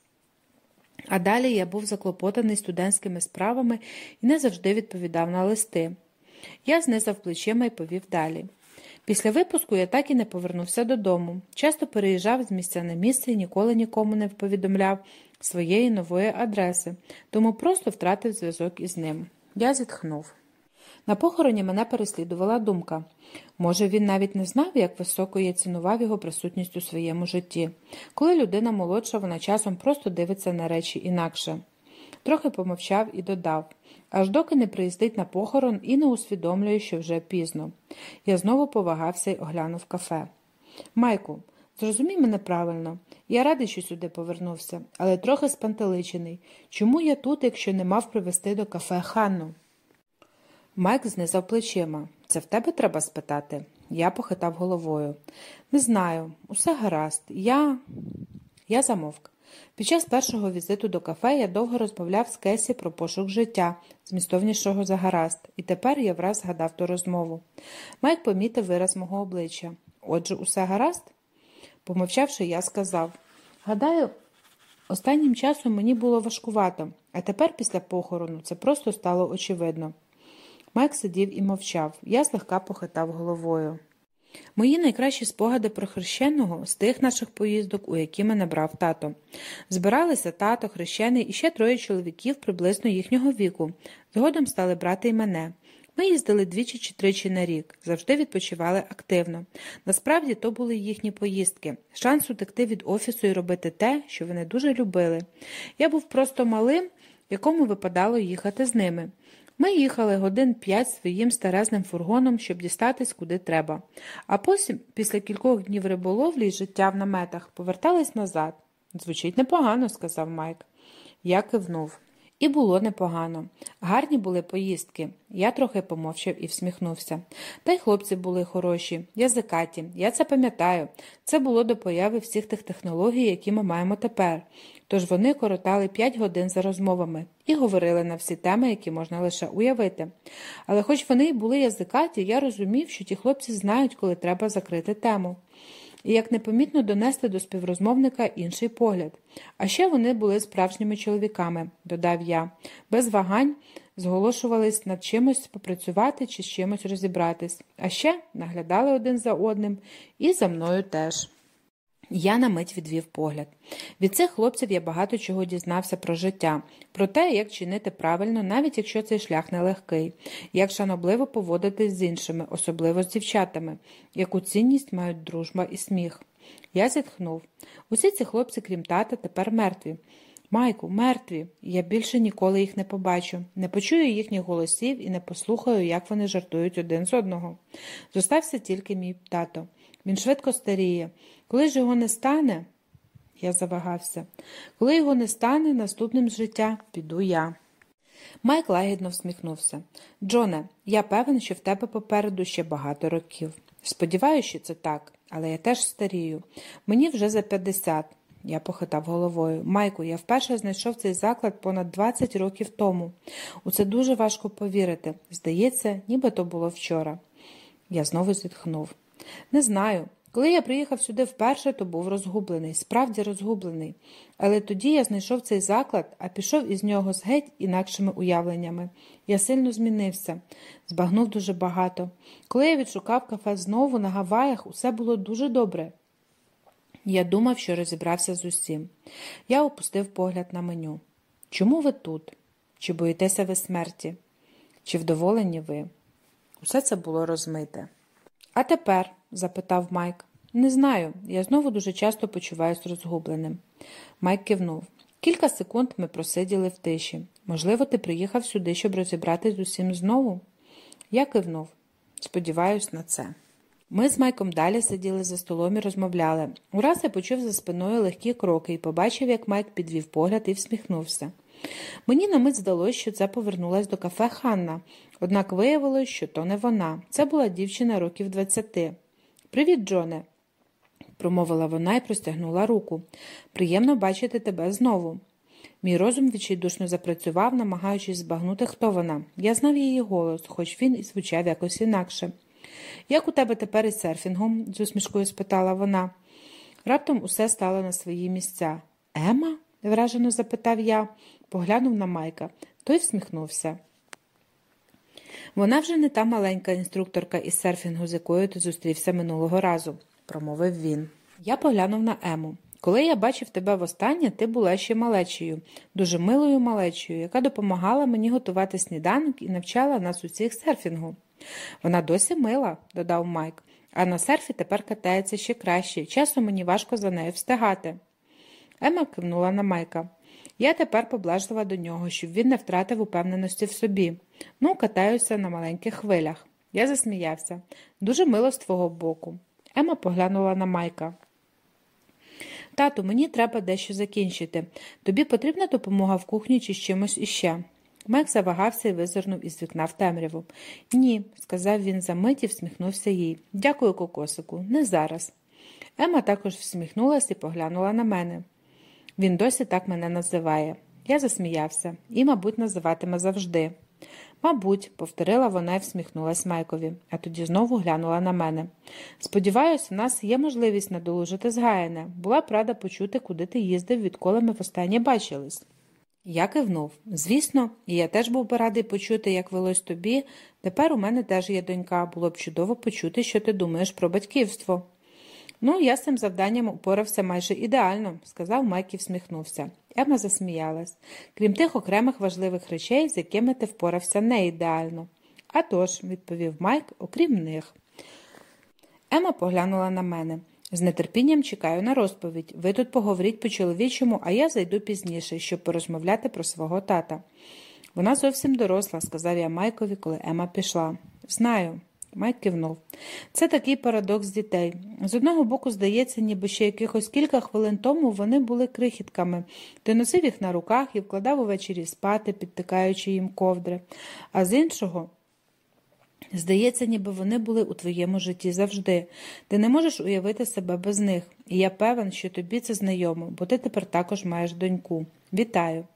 А далі я був заклопотаний студентськими справами і не завжди відповідав на листи. Я знизав плечима і повів далі. Після випуску я так і не повернувся додому. Часто переїжджав з місця на місце і ніколи нікому не повідомляв своєї нової адреси, тому просто втратив зв'язок із ним. Я зітхнув. На похороні мене переслідувала думка може, він навіть не знав, як високо я цінував його присутність у своєму житті. Коли людина молодша, вона часом просто дивиться на речі інакше. Трохи помовчав і додав аж доки не приїздить на похорон і не усвідомлює, що вже пізно. Я знову повагався і оглянув кафе. Майку, зрозумій мене правильно, я радий, що сюди повернувся, але трохи спантеличений. Чому я тут, якщо не мав привезти до кафе Ханну? Майк знизав плечима. Це в тебе треба спитати? Я похитав головою. Не знаю, усе гаразд. Я. Я замовк. Під час першого візиту до кафе я довго розмовляв з Кесі про пошук життя, змістовнішого за гаразд, і тепер я враз згадав ту розмову. Майк помітив вираз мого обличчя. Отже, усе гаразд? Помовчавши, я сказав Гадаю, останнім часом мені було важкувато, а тепер, після похорону, це просто стало очевидно. Майк сидів і мовчав, я слегка похитав головою. Мої найкращі спогади про хрещеного з тих наших поїздок, у які мене брав тато. Збиралися тато, хрещений і ще троє чоловіків приблизно їхнього віку. Згодом стали брати й мене. Ми їздили двічі чи тричі на рік, завжди відпочивали активно. Насправді то були їхні поїздки, шанс утекти від офісу і робити те, що вони дуже любили. Я був просто малим, якому випадало їхати з ними. Ми їхали годин п'ять своїм старезним фургоном, щоб дістатись куди треба, а потім, після кількох днів риболовлі й життя в наметах, повертались назад. Звучить непогано, сказав Майк. Я кивнув. І було непогано. Гарні були поїздки. Я трохи помовчав і всміхнувся. Та й хлопці були хороші, язикаті. Я це пам'ятаю. Це було до появи всіх тих технологій, які ми маємо тепер. Тож вони коротали п'ять годин за розмовами і говорили на всі теми, які можна лише уявити. Але хоч вони й були язикаті, я розумів, що ті хлопці знають, коли треба закрити тему і як непомітно донести до співрозмовника інший погляд. А ще вони були справжніми чоловіками, додав я, без вагань зголошувались над чимось попрацювати чи з чимось розібратись, а ще наглядали один за одним і за мною теж. Я на мить відвів погляд. Від цих хлопців я багато чого дізнався про життя, про те, як чинити правильно, навіть якщо цей шлях нелегкий, як шанобливо поводитись з іншими, особливо з дівчатами, яку цінність мають дружба і сміх. Я зітхнув. Усі ці хлопці, крім тата, тепер мертві. Майку, мертві, я більше ніколи їх не побачу, не почую їхніх голосів і не послухаю, як вони жартують один з одного. Зостався тільки мій тато. Він швидко старіє. Коли ж його не стане, я завагався. Коли його не стане, наступним з життя піду я. Майк лагідно всміхнувся. Джоне, я певен, що в тебе попереду ще багато років. Сподіваюся, що це так, але я теж старію. Мені вже за 50. Я похитав головою. Майку, я вперше знайшов цей заклад понад 20 років тому. У це дуже важко повірити. Здається, ніби то було вчора. Я знову зітхнув. Не знаю. Коли я приїхав сюди вперше, то був розгублений, справді розгублений. Але тоді я знайшов цей заклад, а пішов із нього з геть інакшими уявленнями. Я сильно змінився, збагнув дуже багато. Коли я відшукав кафе знову на Гаваях, усе було дуже добре. Я думав, що розібрався з усім. Я опустив погляд на меню. Чому ви тут? Чи боїтеся ви смерті? Чи вдоволені ви? Усе це було розмите. А тепер? запитав Майк. Не знаю, я знову дуже часто почуваюся розгубленим. Майк кивнув. Кілька секунд ми просиділи в тиші. Можливо, ти приїхав сюди, щоб розібратись з усім знову? Я кивнув. Сподіваюсь на це. Ми з Майком далі сиділи за столом і розмовляли. Ураз я почув за спиною легкі кроки і побачив, як Майк підвів погляд і всміхнувся. Мені на мить здалося, що це повернулась до кафе Ханна, однак виявилось, що то не вона. Це була дівчина років двадцяти. Привіт, Джоне, промовила вона і простягнула руку. Приємно бачити тебе знову. Мій розум відчайдушно запрацював, намагаючись збагнути, хто вона. Я знав її голос, хоч він і звучав якось інакше. Як у тебе тепер із серфінгом? з усмішкою спитала вона. Раптом усе стало на свої місця. Ема? Вражено запитав я, поглянув на Майка. Той всміхнувся. Вона вже не та маленька інструкторка із серфінгу, з якою ти зустрівся минулого разу, промовив він. Я поглянув на Ему. Коли я бачив тебе востаннє, ти була ще малечею, дуже милою малечею, яка допомагала мені готувати сніданок і навчала нас усіх серфінгу. Вона досі мила, додав Майк, а на серфі тепер катається ще краще, часом мені важко за нею встигати. Ема кивнула на Майка. Я тепер поблажлива до нього, щоб він не втратив упевненості в собі. Ну, катаюся на маленьких хвилях. Я засміявся. Дуже мило з твого боку. Ема поглянула на Майка. Тату, мені треба дещо закінчити. Тобі потрібна допомога в кухні чи з чимось іще. Майк завагався і визирнув із вікна в темряву. Ні, сказав він за мить і всміхнувся їй. Дякую, кокосику, не зараз. Ема також всміхнулася і поглянула на мене. Він досі так мене називає. Я засміявся і, мабуть, називатиме завжди. Мабуть, повторила вона і всміхнулась Майкові, а тоді знову глянула на мене. Сподіваюся, у нас є можливість надолужити згаяне. Була б рада почути, куди ти їздив, відколи ми востаннє бачились. Я кивнув. Звісно, і я теж був би радий почути, як велось тобі. Тепер у мене теж є донька, було б чудово почути, що ти думаєш про батьківство. Ну, я з цим завданням упорався майже ідеально, сказав Майк і всміхнувся. Ема засміялась. Крім тих окремих важливих речей, з якими ти впорався не ідеально. «А тож», – відповів Майк, окрім них. Ема поглянула на мене. З нетерпінням чекаю на розповідь. Ви тут поговоріть по чоловічому, а я зайду пізніше, щоб порозмовляти про свого тата. Вона зовсім доросла, сказав я Майкові, коли Ема пішла. Знаю. Майк кивнув. Це такий парадокс дітей. З одного боку, здається, ніби ще якихось кілька хвилин тому вони були крихітками. Ти носив їх на руках і вкладав увечері спати, підтикаючи їм ковдри. А з іншого, Здається, ніби вони були у твоєму житті завжди. Ти не можеш уявити себе без них, і я певен, що тобі це знайомо, бо ти тепер також маєш доньку. Вітаю,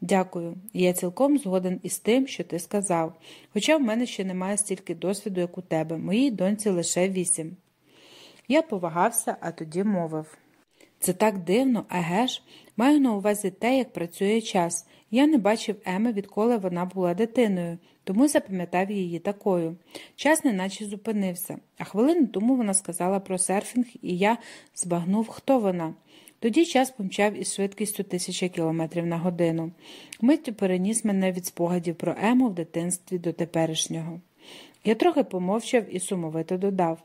дякую. Я цілком згоден із тим, що ти сказав. Хоча в мене ще немає стільки досвіду, як у тебе, моїй доньці лише вісім. Я повагався, а тоді мовив. Це так дивно, еге ж? Маю на увазі те, як працює час. Я не бачив Еми, відколи вона була дитиною, тому запам'ятав її такою. Час неначе зупинився, а хвилину тому вона сказала про серфінг, і я збагнув, хто вона. Тоді час помчав із швидкістю тисячі кілометрів на годину. Миттю переніс мене від спогадів про Ему в дитинстві до теперішнього. Я трохи помовчав і сумовито додав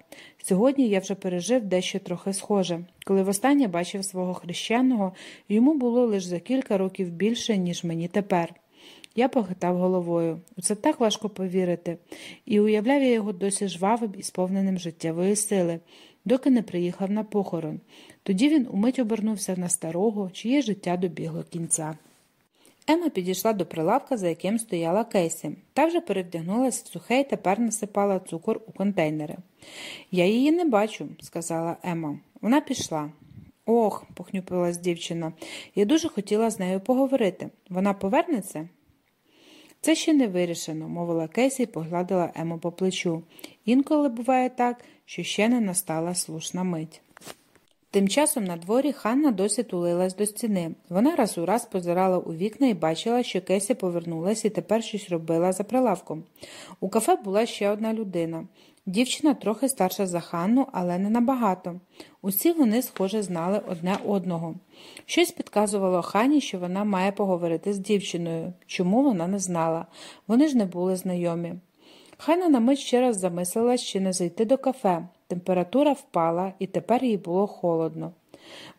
сьогодні я вже пережив дещо трохи схоже. Коли востаннє бачив свого хрещеного, йому було лише за кілька років більше, ніж мені тепер. Я похитав головою. У це так важко повірити, і уявляв я його досі жвавим і сповненим життєвої сили, доки не приїхав на похорон. Тоді він умить обернувся на старого, чиє життя добігло кінця. Ема підійшла до прилавка, за яким стояла Кейсі, та вже перевдягнулася в сухе і тепер насипала цукор у контейнери. Я її не бачу, сказала Ема. Вона пішла. Ох, похнюпилась дівчина. Я дуже хотіла з нею поговорити. Вона повернеться? Це ще не вирішено, мовила Кейсі і погладила Ему по плечу. Інколи буває так, що ще не настала слушна мить. Тим часом на дворі Ханна досі тулилась до стіни. Вона раз у раз позирала у вікна і бачила, що Кесі повернулась і тепер щось робила за прилавком. У кафе була ще одна людина. Дівчина трохи старша за Ханну, але не набагато. Усі вони, схоже, знали одне одного. Щось підказувало Хані, що вона має поговорити з дівчиною, чому вона не знала. Вони ж не були знайомі. Ханна на мить ще раз замислилась, чи не зайти до кафе. Температура впала, і тепер їй було холодно.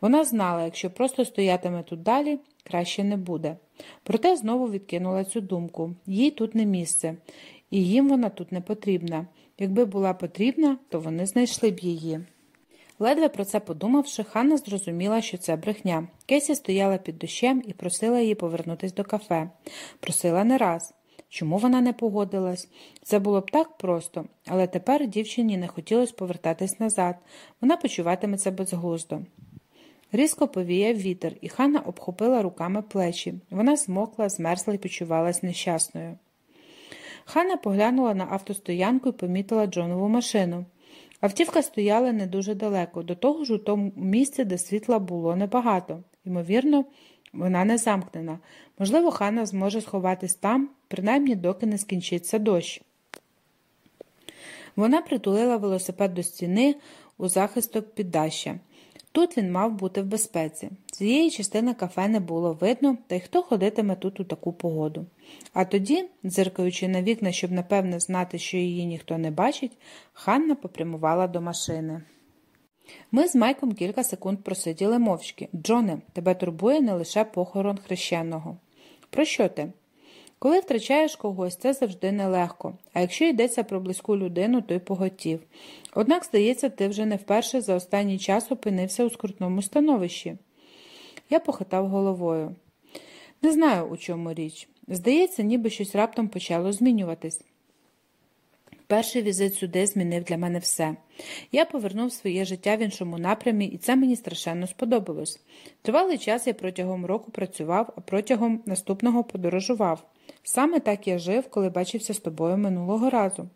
Вона знала, якщо просто стоятиме тут далі, краще не буде. Проте знову відкинула цю думку їй тут не місце, і їм вона тут не потрібна. Якби була потрібна, то вони знайшли б її. Ледве про це подумавши, Ханна зрозуміла, що це брехня. Кесі стояла під дощем і просила її повернутися до кафе. Просила не раз. Чому вона не погодилась? Це було б так просто, але тепер дівчині не хотілося повертатись назад. Вона почуватиметься безглуздо. Різко повіяв вітер, і Ханна обхопила руками плечі. Вона змокла, змерзла і почувалась нещасною. Ханна поглянула на автостоянку і помітила Джонову машину. Автівка стояла не дуже далеко, до того ж у тому місці, де світла було небагато. Ймовірно, вона не замкнена. Можливо, Ханна зможе сховатись там, принаймні доки не скінчиться дощ. Вона притулила велосипед до стіни у захисток піддаща. Тут він мав бути в безпеці. Цієї частини кафе не було видно, та й хто ходитиме тут у таку погоду. А тоді, зиркаючи на вікна, щоб напевне знати, що її ніхто не бачить, Ханна попрямувала до машини. Ми з Майком кілька секунд просиділи мовчки. Джоне, тебе турбує не лише похорон хрещеного. Про що ти? Коли втрачаєш когось, це завжди нелегко, а якщо йдеться про близьку людину, то й поготів. Однак, здається, ти вже не вперше за останній час опинився у скрутному становищі. Я похитав головою. Не знаю, у чому річ. Здається, ніби щось раптом почало змінюватись. Перший візит сюди змінив для мене все. Я повернув своє життя в іншому напрямі, і це мені страшенно сподобалось. Тривалий час я протягом року працював, а протягом наступного подорожував. Саме так я жив, коли бачився з тобою минулого разу.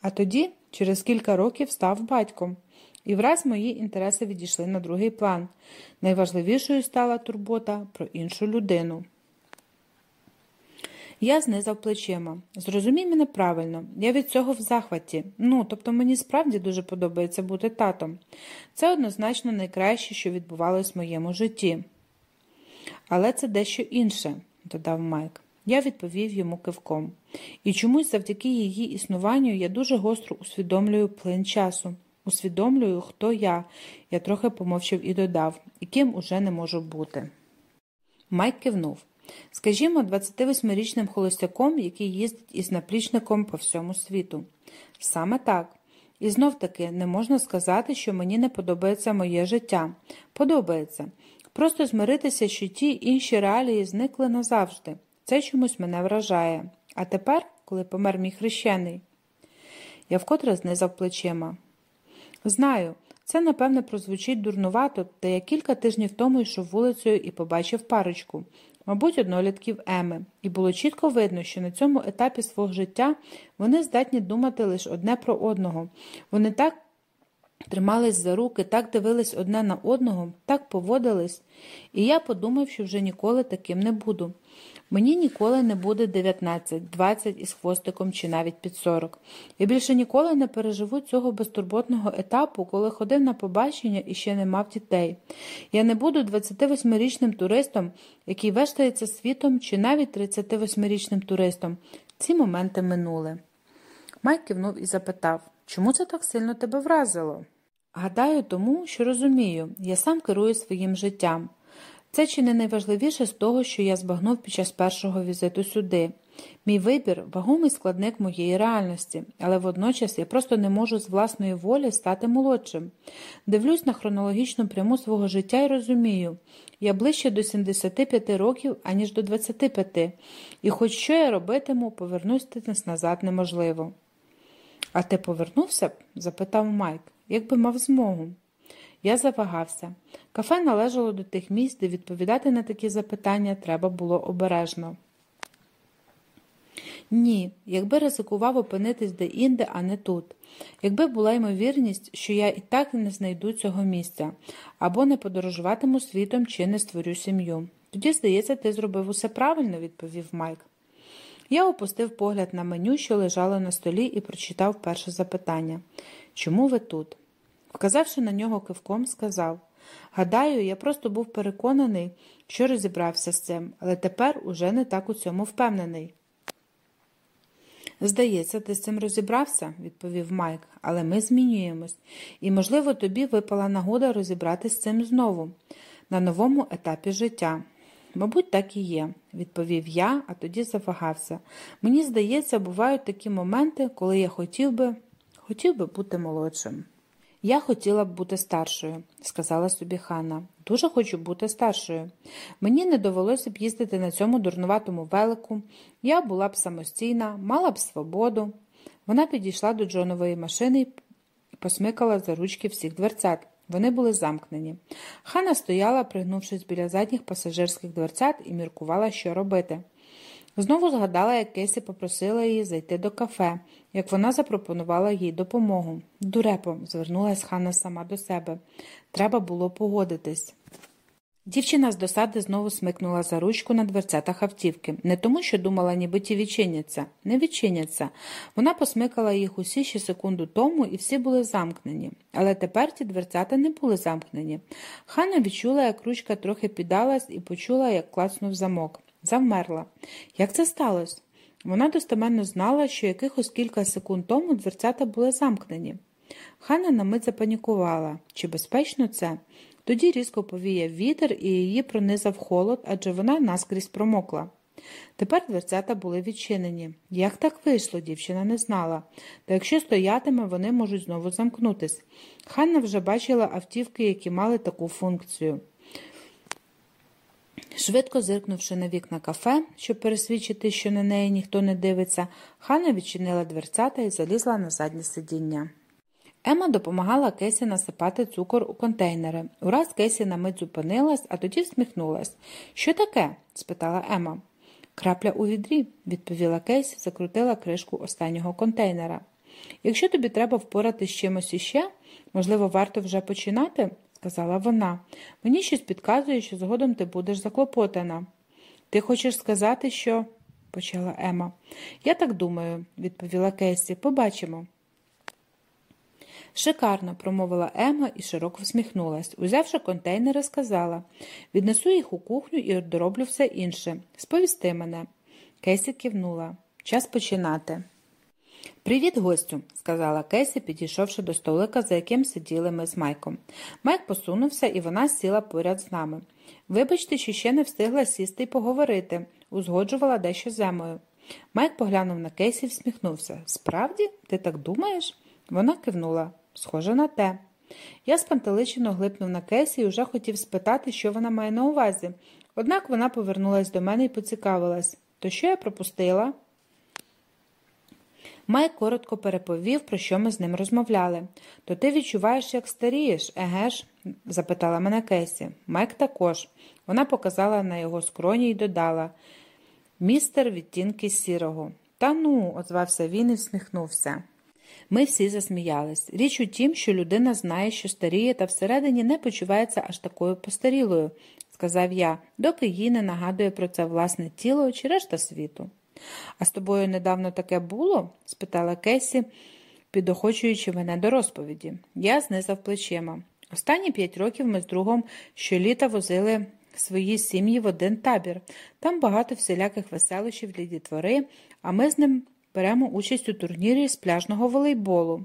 А тоді, через кілька років, став батьком. І враз мої інтереси відійшли на другий план. Найважливішою стала турбота про іншу людину. Я знизав плечима. Зрозумій мене правильно, я від цього в захваті. Ну, тобто мені справді дуже подобається бути татом. Це однозначно найкраще, що відбувалось в моєму житті. Але це дещо інше, додав Майк. Я відповів йому кивком. І чомусь завдяки її існуванню я дуже гостро усвідомлюю плин часу. усвідомлюю, хто я. Я трохи помовчав і додав, і ким уже не можу бути. Майк кивнув. Скажімо, 28-річним холостяком, який їздить із наплічником по всьому світу. Саме так. І знов таки не можна сказати, що мені не подобається моє життя. Подобається. Просто змиритися, що ті інші реалії зникли назавжди. Це чомусь мене вражає. А тепер, коли помер мій хрещений, я вкотре знизав плечима. Знаю, це, напевне, прозвучить дурнувато, та я кілька тижнів тому йшов вулицею і побачив парочку, мабуть, однолітків Еми, і було чітко видно, що на цьому етапі свого життя вони здатні думати лише одне про одного. Вони так тримались за руки, так дивились одне на одного, так поводились, і я подумав, що вже ніколи таким не буду. Мені ніколи не буде 19, 20 із хвостиком чи навіть під 40. Я більше ніколи не переживу цього безтурботного етапу, коли ходив на побачення і ще не мав дітей. Я не буду 28-річним туристом, який вештається світом, чи навіть 38-річним туристом. Ці моменти минули. Майк кивнув і запитав, чому це так сильно тебе вразило? Гадаю, тому що розумію, я сам керую своїм життям. Це чи не найважливіше з того, що я збагнув під час першого візиту сюди. Мій вибір вагомий складник моєї реальності, але водночас я просто не можу з власної волі стати молодшим. Дивлюсь на хронологічну пряму свого життя і розумію, я ближче до 75 років, аніж до 25, і хоч що я робитиму, повернутися назад неможливо. А ти повернувся б? запитав Майк, якби мав змогу. Я завагався. Кафе належало до тих місць, де відповідати на такі запитання треба було обережно. Ні, якби ризикував опинитись де-інде, а не тут, якби була ймовірність, що я і так не знайду цього місця, або не подорожуватиму світом чи не створю сім'ю. Тоді, здається, ти зробив усе правильно, відповів Майк. Я опустив погляд на меню, що лежало на столі, і прочитав перше запитання Чому ви тут? Вказавши на нього кивком, сказав Гадаю, я просто був переконаний, що розібрався з цим, але тепер уже не так у цьому впевнений. Здається, ти з цим розібрався, відповів Майк, але ми змінюємось, і, можливо, тобі випала нагода розібратися з цим знову, на новому етапі життя. Мабуть, так і є, відповів я, а тоді завагався. Мені здається, бувають такі моменти, коли я хотів би, хотів би бути молодшим. Я хотіла б бути старшою, сказала собі Ханна. Дуже хочу бути старшою. Мені не довелося б їздити на цьому дурнуватому велику. Я була б самостійна, мала б свободу. Вона підійшла до Джонової машини і посмикала за ручки всіх дверцят. Вони були замкнені. Хана стояла, пригнувшись біля задніх пасажирських дверцят, і міркувала, що робити. Знову згадала, як Кесі попросила її зайти до кафе, як вона запропонувала їй допомогу. Дурепо, звернулася Ханна сама до себе. Треба було погодитись. Дівчина з досади знову смикнула за ручку на дверцятах автівки, не тому, що думала, ніби ті відчиняться, не відчиняться. Вона посмикала їх усі ще секунду тому, і всі були замкнені. Але тепер ті дверцята не були замкнені. Ханна відчула, як ручка трохи піддалась, і почула, як клацнув замок. Завмерла. Як це сталося? Вона достеменно знала, що якихось кілька секунд тому дверцята були замкнені. Ханна на мить запанікувала. Чи безпечно це? Тоді різко повіяв вітер і її пронизав холод, адже вона наскрізь промокла. Тепер дверцята були відчинені. Як так вийшло, дівчина не знала, та якщо стоятиме, вони можуть знову замкнутись. Ханна вже бачила автівки, які мали таку функцію. Швидко зиркнувши на вікна кафе, щоб пересвідчити, що на неї ніхто не дивиться, Ханна відчинила дверцята і залізла на заднє сидіння. Ема допомагала Кесі насипати цукор у контейнери. Ураз Кесі на мить зупинилась, а тоді всміхнулась. Що таке? спитала Ема. Крапля у відрі, відповіла Кейсі, закрутила кришку останнього контейнера. Якщо тобі треба впорати з чимось іще, можливо, варто вже починати? Сказала вона. Мені щось підказує, що згодом ти будеш заклопотана. Ти хочеш сказати, що. почала Ема. Я так думаю, відповіла Кесі. Побачимо. Шикарно, промовила Ема і широко всміхнулась. Узявши контейнери, сказала віднесу їх у кухню і дороблю все інше. Сповісти мене. Кесі кивнула. Час починати. Привіт, гостю, сказала Кесі, підійшовши до столика, за яким сиділи ми з Майком. Майк посунувся, і вона сіла поряд з нами. Вибачте, що ще не встигла сісти й поговорити, узгоджувала дещо з. Майк поглянув на Кейсі і всміхнувся. Справді, ти так думаєш? Вона кивнула. Схоже на те. Я спантеличено глипнув на Кесі і вже хотів спитати, що вона має на увазі. Однак вона повернулась до мене і поцікавилась то що я пропустила? Майк коротко переповів, про що ми з ним розмовляли. То ти відчуваєш, як старієш, еге ж? запитала мене Кесі. Майк також. Вона показала на його скроні і додала Містер відтінки сірого. Та ну, озвався він і всміхнувся. Ми всі засміялись. Річ у тім, що людина знає, що старіє, та всередині не почувається аж такою постарілою, сказав я, доки їй не нагадує про це власне тіло чи решта світу. А з тобою недавно таке було? спитала Кесі, підохочуючи мене до розповіді. Я знизав плечима. Останні п'ять років ми з другом щоліта возили свої сім'ї в один табір. Там багато всіляких веселощів для дітвори, а ми з ним беремо участь у турнірі з пляжного волейболу.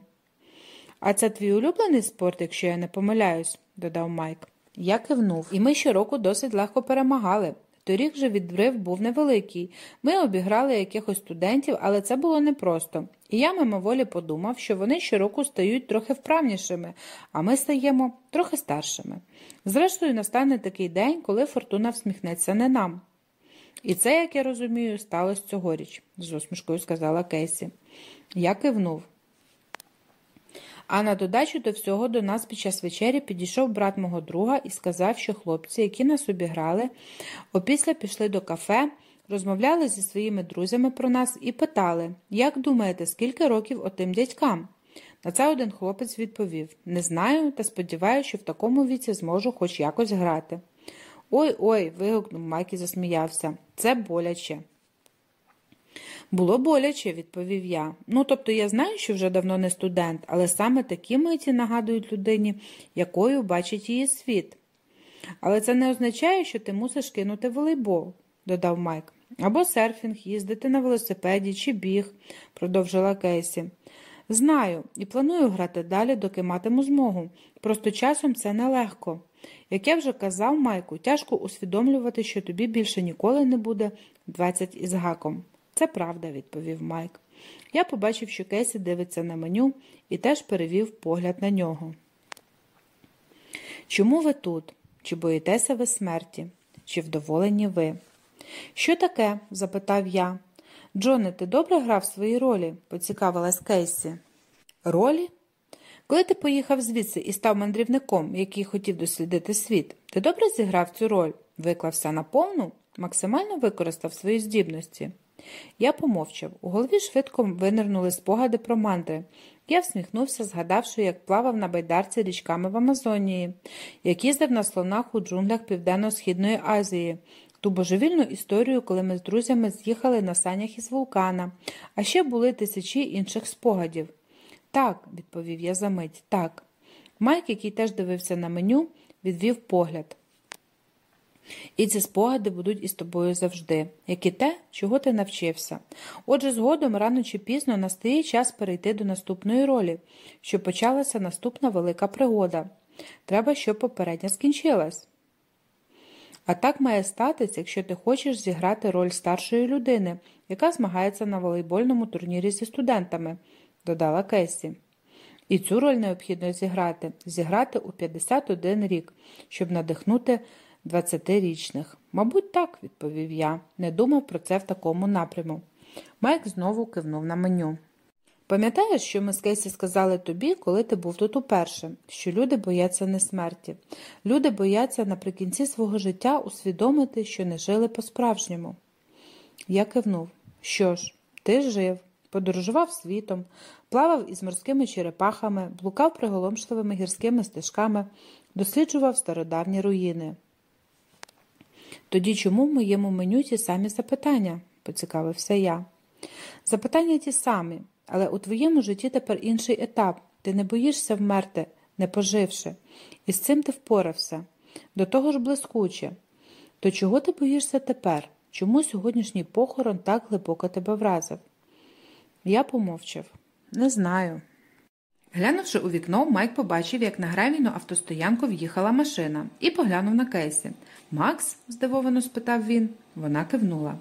А це твій улюблений спорт, якщо я не помиляюсь, додав Майк. Я кивнув, і ми щороку досить легко перемагали. Торік же відрив був невеликий. Ми обіграли якихось студентів, але це було непросто. І я мимоволі подумав, що вони щороку стають трохи вправнішими, а ми стаємо трохи старшими. Зрештою, настане такий день, коли фортуна всміхнеться не нам. І це, як я розумію, сталося цьогоріч, з усмішкою сказала Кейсі. Я кивнув. А на додачу до всього до нас під час вечері підійшов брат мого друга і сказав, що хлопці, які нас обіграли, опісля пішли до кафе, розмовляли зі своїми друзями про нас і питали, як думаєте, скільки років отим дядькам? На це один хлопець відповів Не знаю, та сподіваюся, що в такому віці зможу хоч якось грати. Ой ой. вигукнув Майк і засміявся. Це боляче. Було боляче, відповів я. Ну, тобто я знаю, що вже давно не студент, але саме такі миті нагадують людині, якою бачить її світ. Але це не означає, що ти мусиш кинути волейбол, додав Майк. Або серфінг, їздити на велосипеді чи біг, продовжила Кейсі. Знаю, і планую грати далі, доки матиму змогу. Просто часом це нелегко. Як я вже казав, Майку, тяжко усвідомлювати, що тобі більше ніколи не буде 20 із гаком. Це правда, відповів Майк. Я побачив, що Кейсі дивиться на меню і теж перевів погляд на нього. Чому ви тут? Чи боїтеся ви смерті? Чи вдоволені ви? Що таке? запитав я. Джоне, ти добре грав свої ролі? поцікавилась Кейсі. Ролі? Коли ти поїхав звідси і став мандрівником, який хотів дослідити світ, ти добре зіграв цю роль, виклався на повну, максимально використав свої здібності. Я помовчав. У голові швидко винирнули спогади про мандри. Я всміхнувся, згадавши, як плавав на байдарці річками в Амазонії, як їздив на слонах у джунглях Південно-Східної Азії, ту божевільну історію, коли ми з друзями з'їхали на санях із вулкана, а ще були тисячі інших спогадів. Так, відповів я за мить, так. Майк, який теж дивився на меню, відвів погляд. І ці спогади будуть із тобою завжди, як і те, чого ти навчився. Отже, згодом рано чи пізно настає час перейти до наступної ролі, щоб почалася наступна велика пригода. Треба, щоб попередня скінчилась. А так має статись, якщо ти хочеш зіграти роль старшої людини, яка змагається на волейбольному турнірі зі студентами, додала Кесі. І цю роль необхідно зіграти, зіграти у 51 рік, щоб надихнути двадцятирічних. Мабуть, так, відповів я, не думав про це в такому напряму. Майк знову кивнув на меню. Пам'ятаєш, що ми з Кейсі сказали тобі, коли ти був тут уперше, що люди бояться не смерті. Люди бояться наприкінці свого життя усвідомити, що не жили по-справжньому. Я кивнув. Що ж, ти жив, подорожував світом, плавав із морськими черепахами, блукав приголомшливими гірськими стежками, досліджував стародавні руїни. Тоді чому в моєму меню ті самі запитання? поцікавився я. Запитання ті самі, але у твоєму житті тепер інший етап. Ти не боїшся вмерти, не поживши, і з цим ти впорався. До того ж блискуче. То чого ти боїшся тепер? Чому сьогоднішній похорон так глибоко тебе вразив? Я помовчав. Не знаю. Глянувши у вікно, Майк побачив, як на гравійну автостоянку в'їхала машина, і поглянув на Кейсі. Макс? здивовано спитав він. Вона кивнула.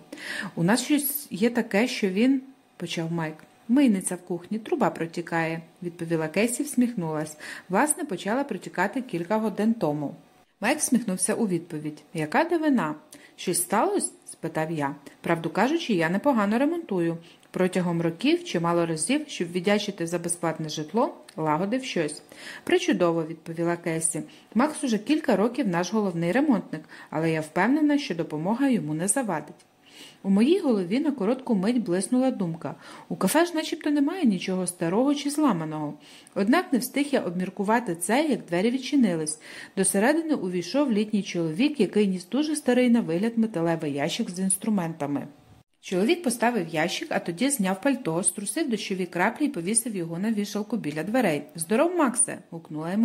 У нас щось є таке, що він, почав Майк. Мийниця в кухні, труба протікає, відповіла Кейсі, всміхнулась. Власне, почала протікати кілька годин тому. Майк всміхнувся у відповідь. Яка дивина? Щось сталося? спитав я. Правду кажучи, я непогано ремонтую. Протягом років чимало разів, щоб віддячити за безплатне житло, лагодив щось. Причудово, відповіла Кесі. Макс уже кілька років наш головний ремонтник, але я впевнена, що допомога йому не завадить. У моїй голові на коротку мить блиснула думка у кафе ж начебто немає нічого старого чи зламаного. Однак не встиг я обміркувати це, як двері відчинились. До середини увійшов літній чоловік, який ніс дуже старий на вигляд металевий ящик з інструментами. Чоловік поставив ящик, а тоді зняв пальто, струсив дощові краплі і повісив його на вішалку біля дверей. Здоров, Максе. гукнула йому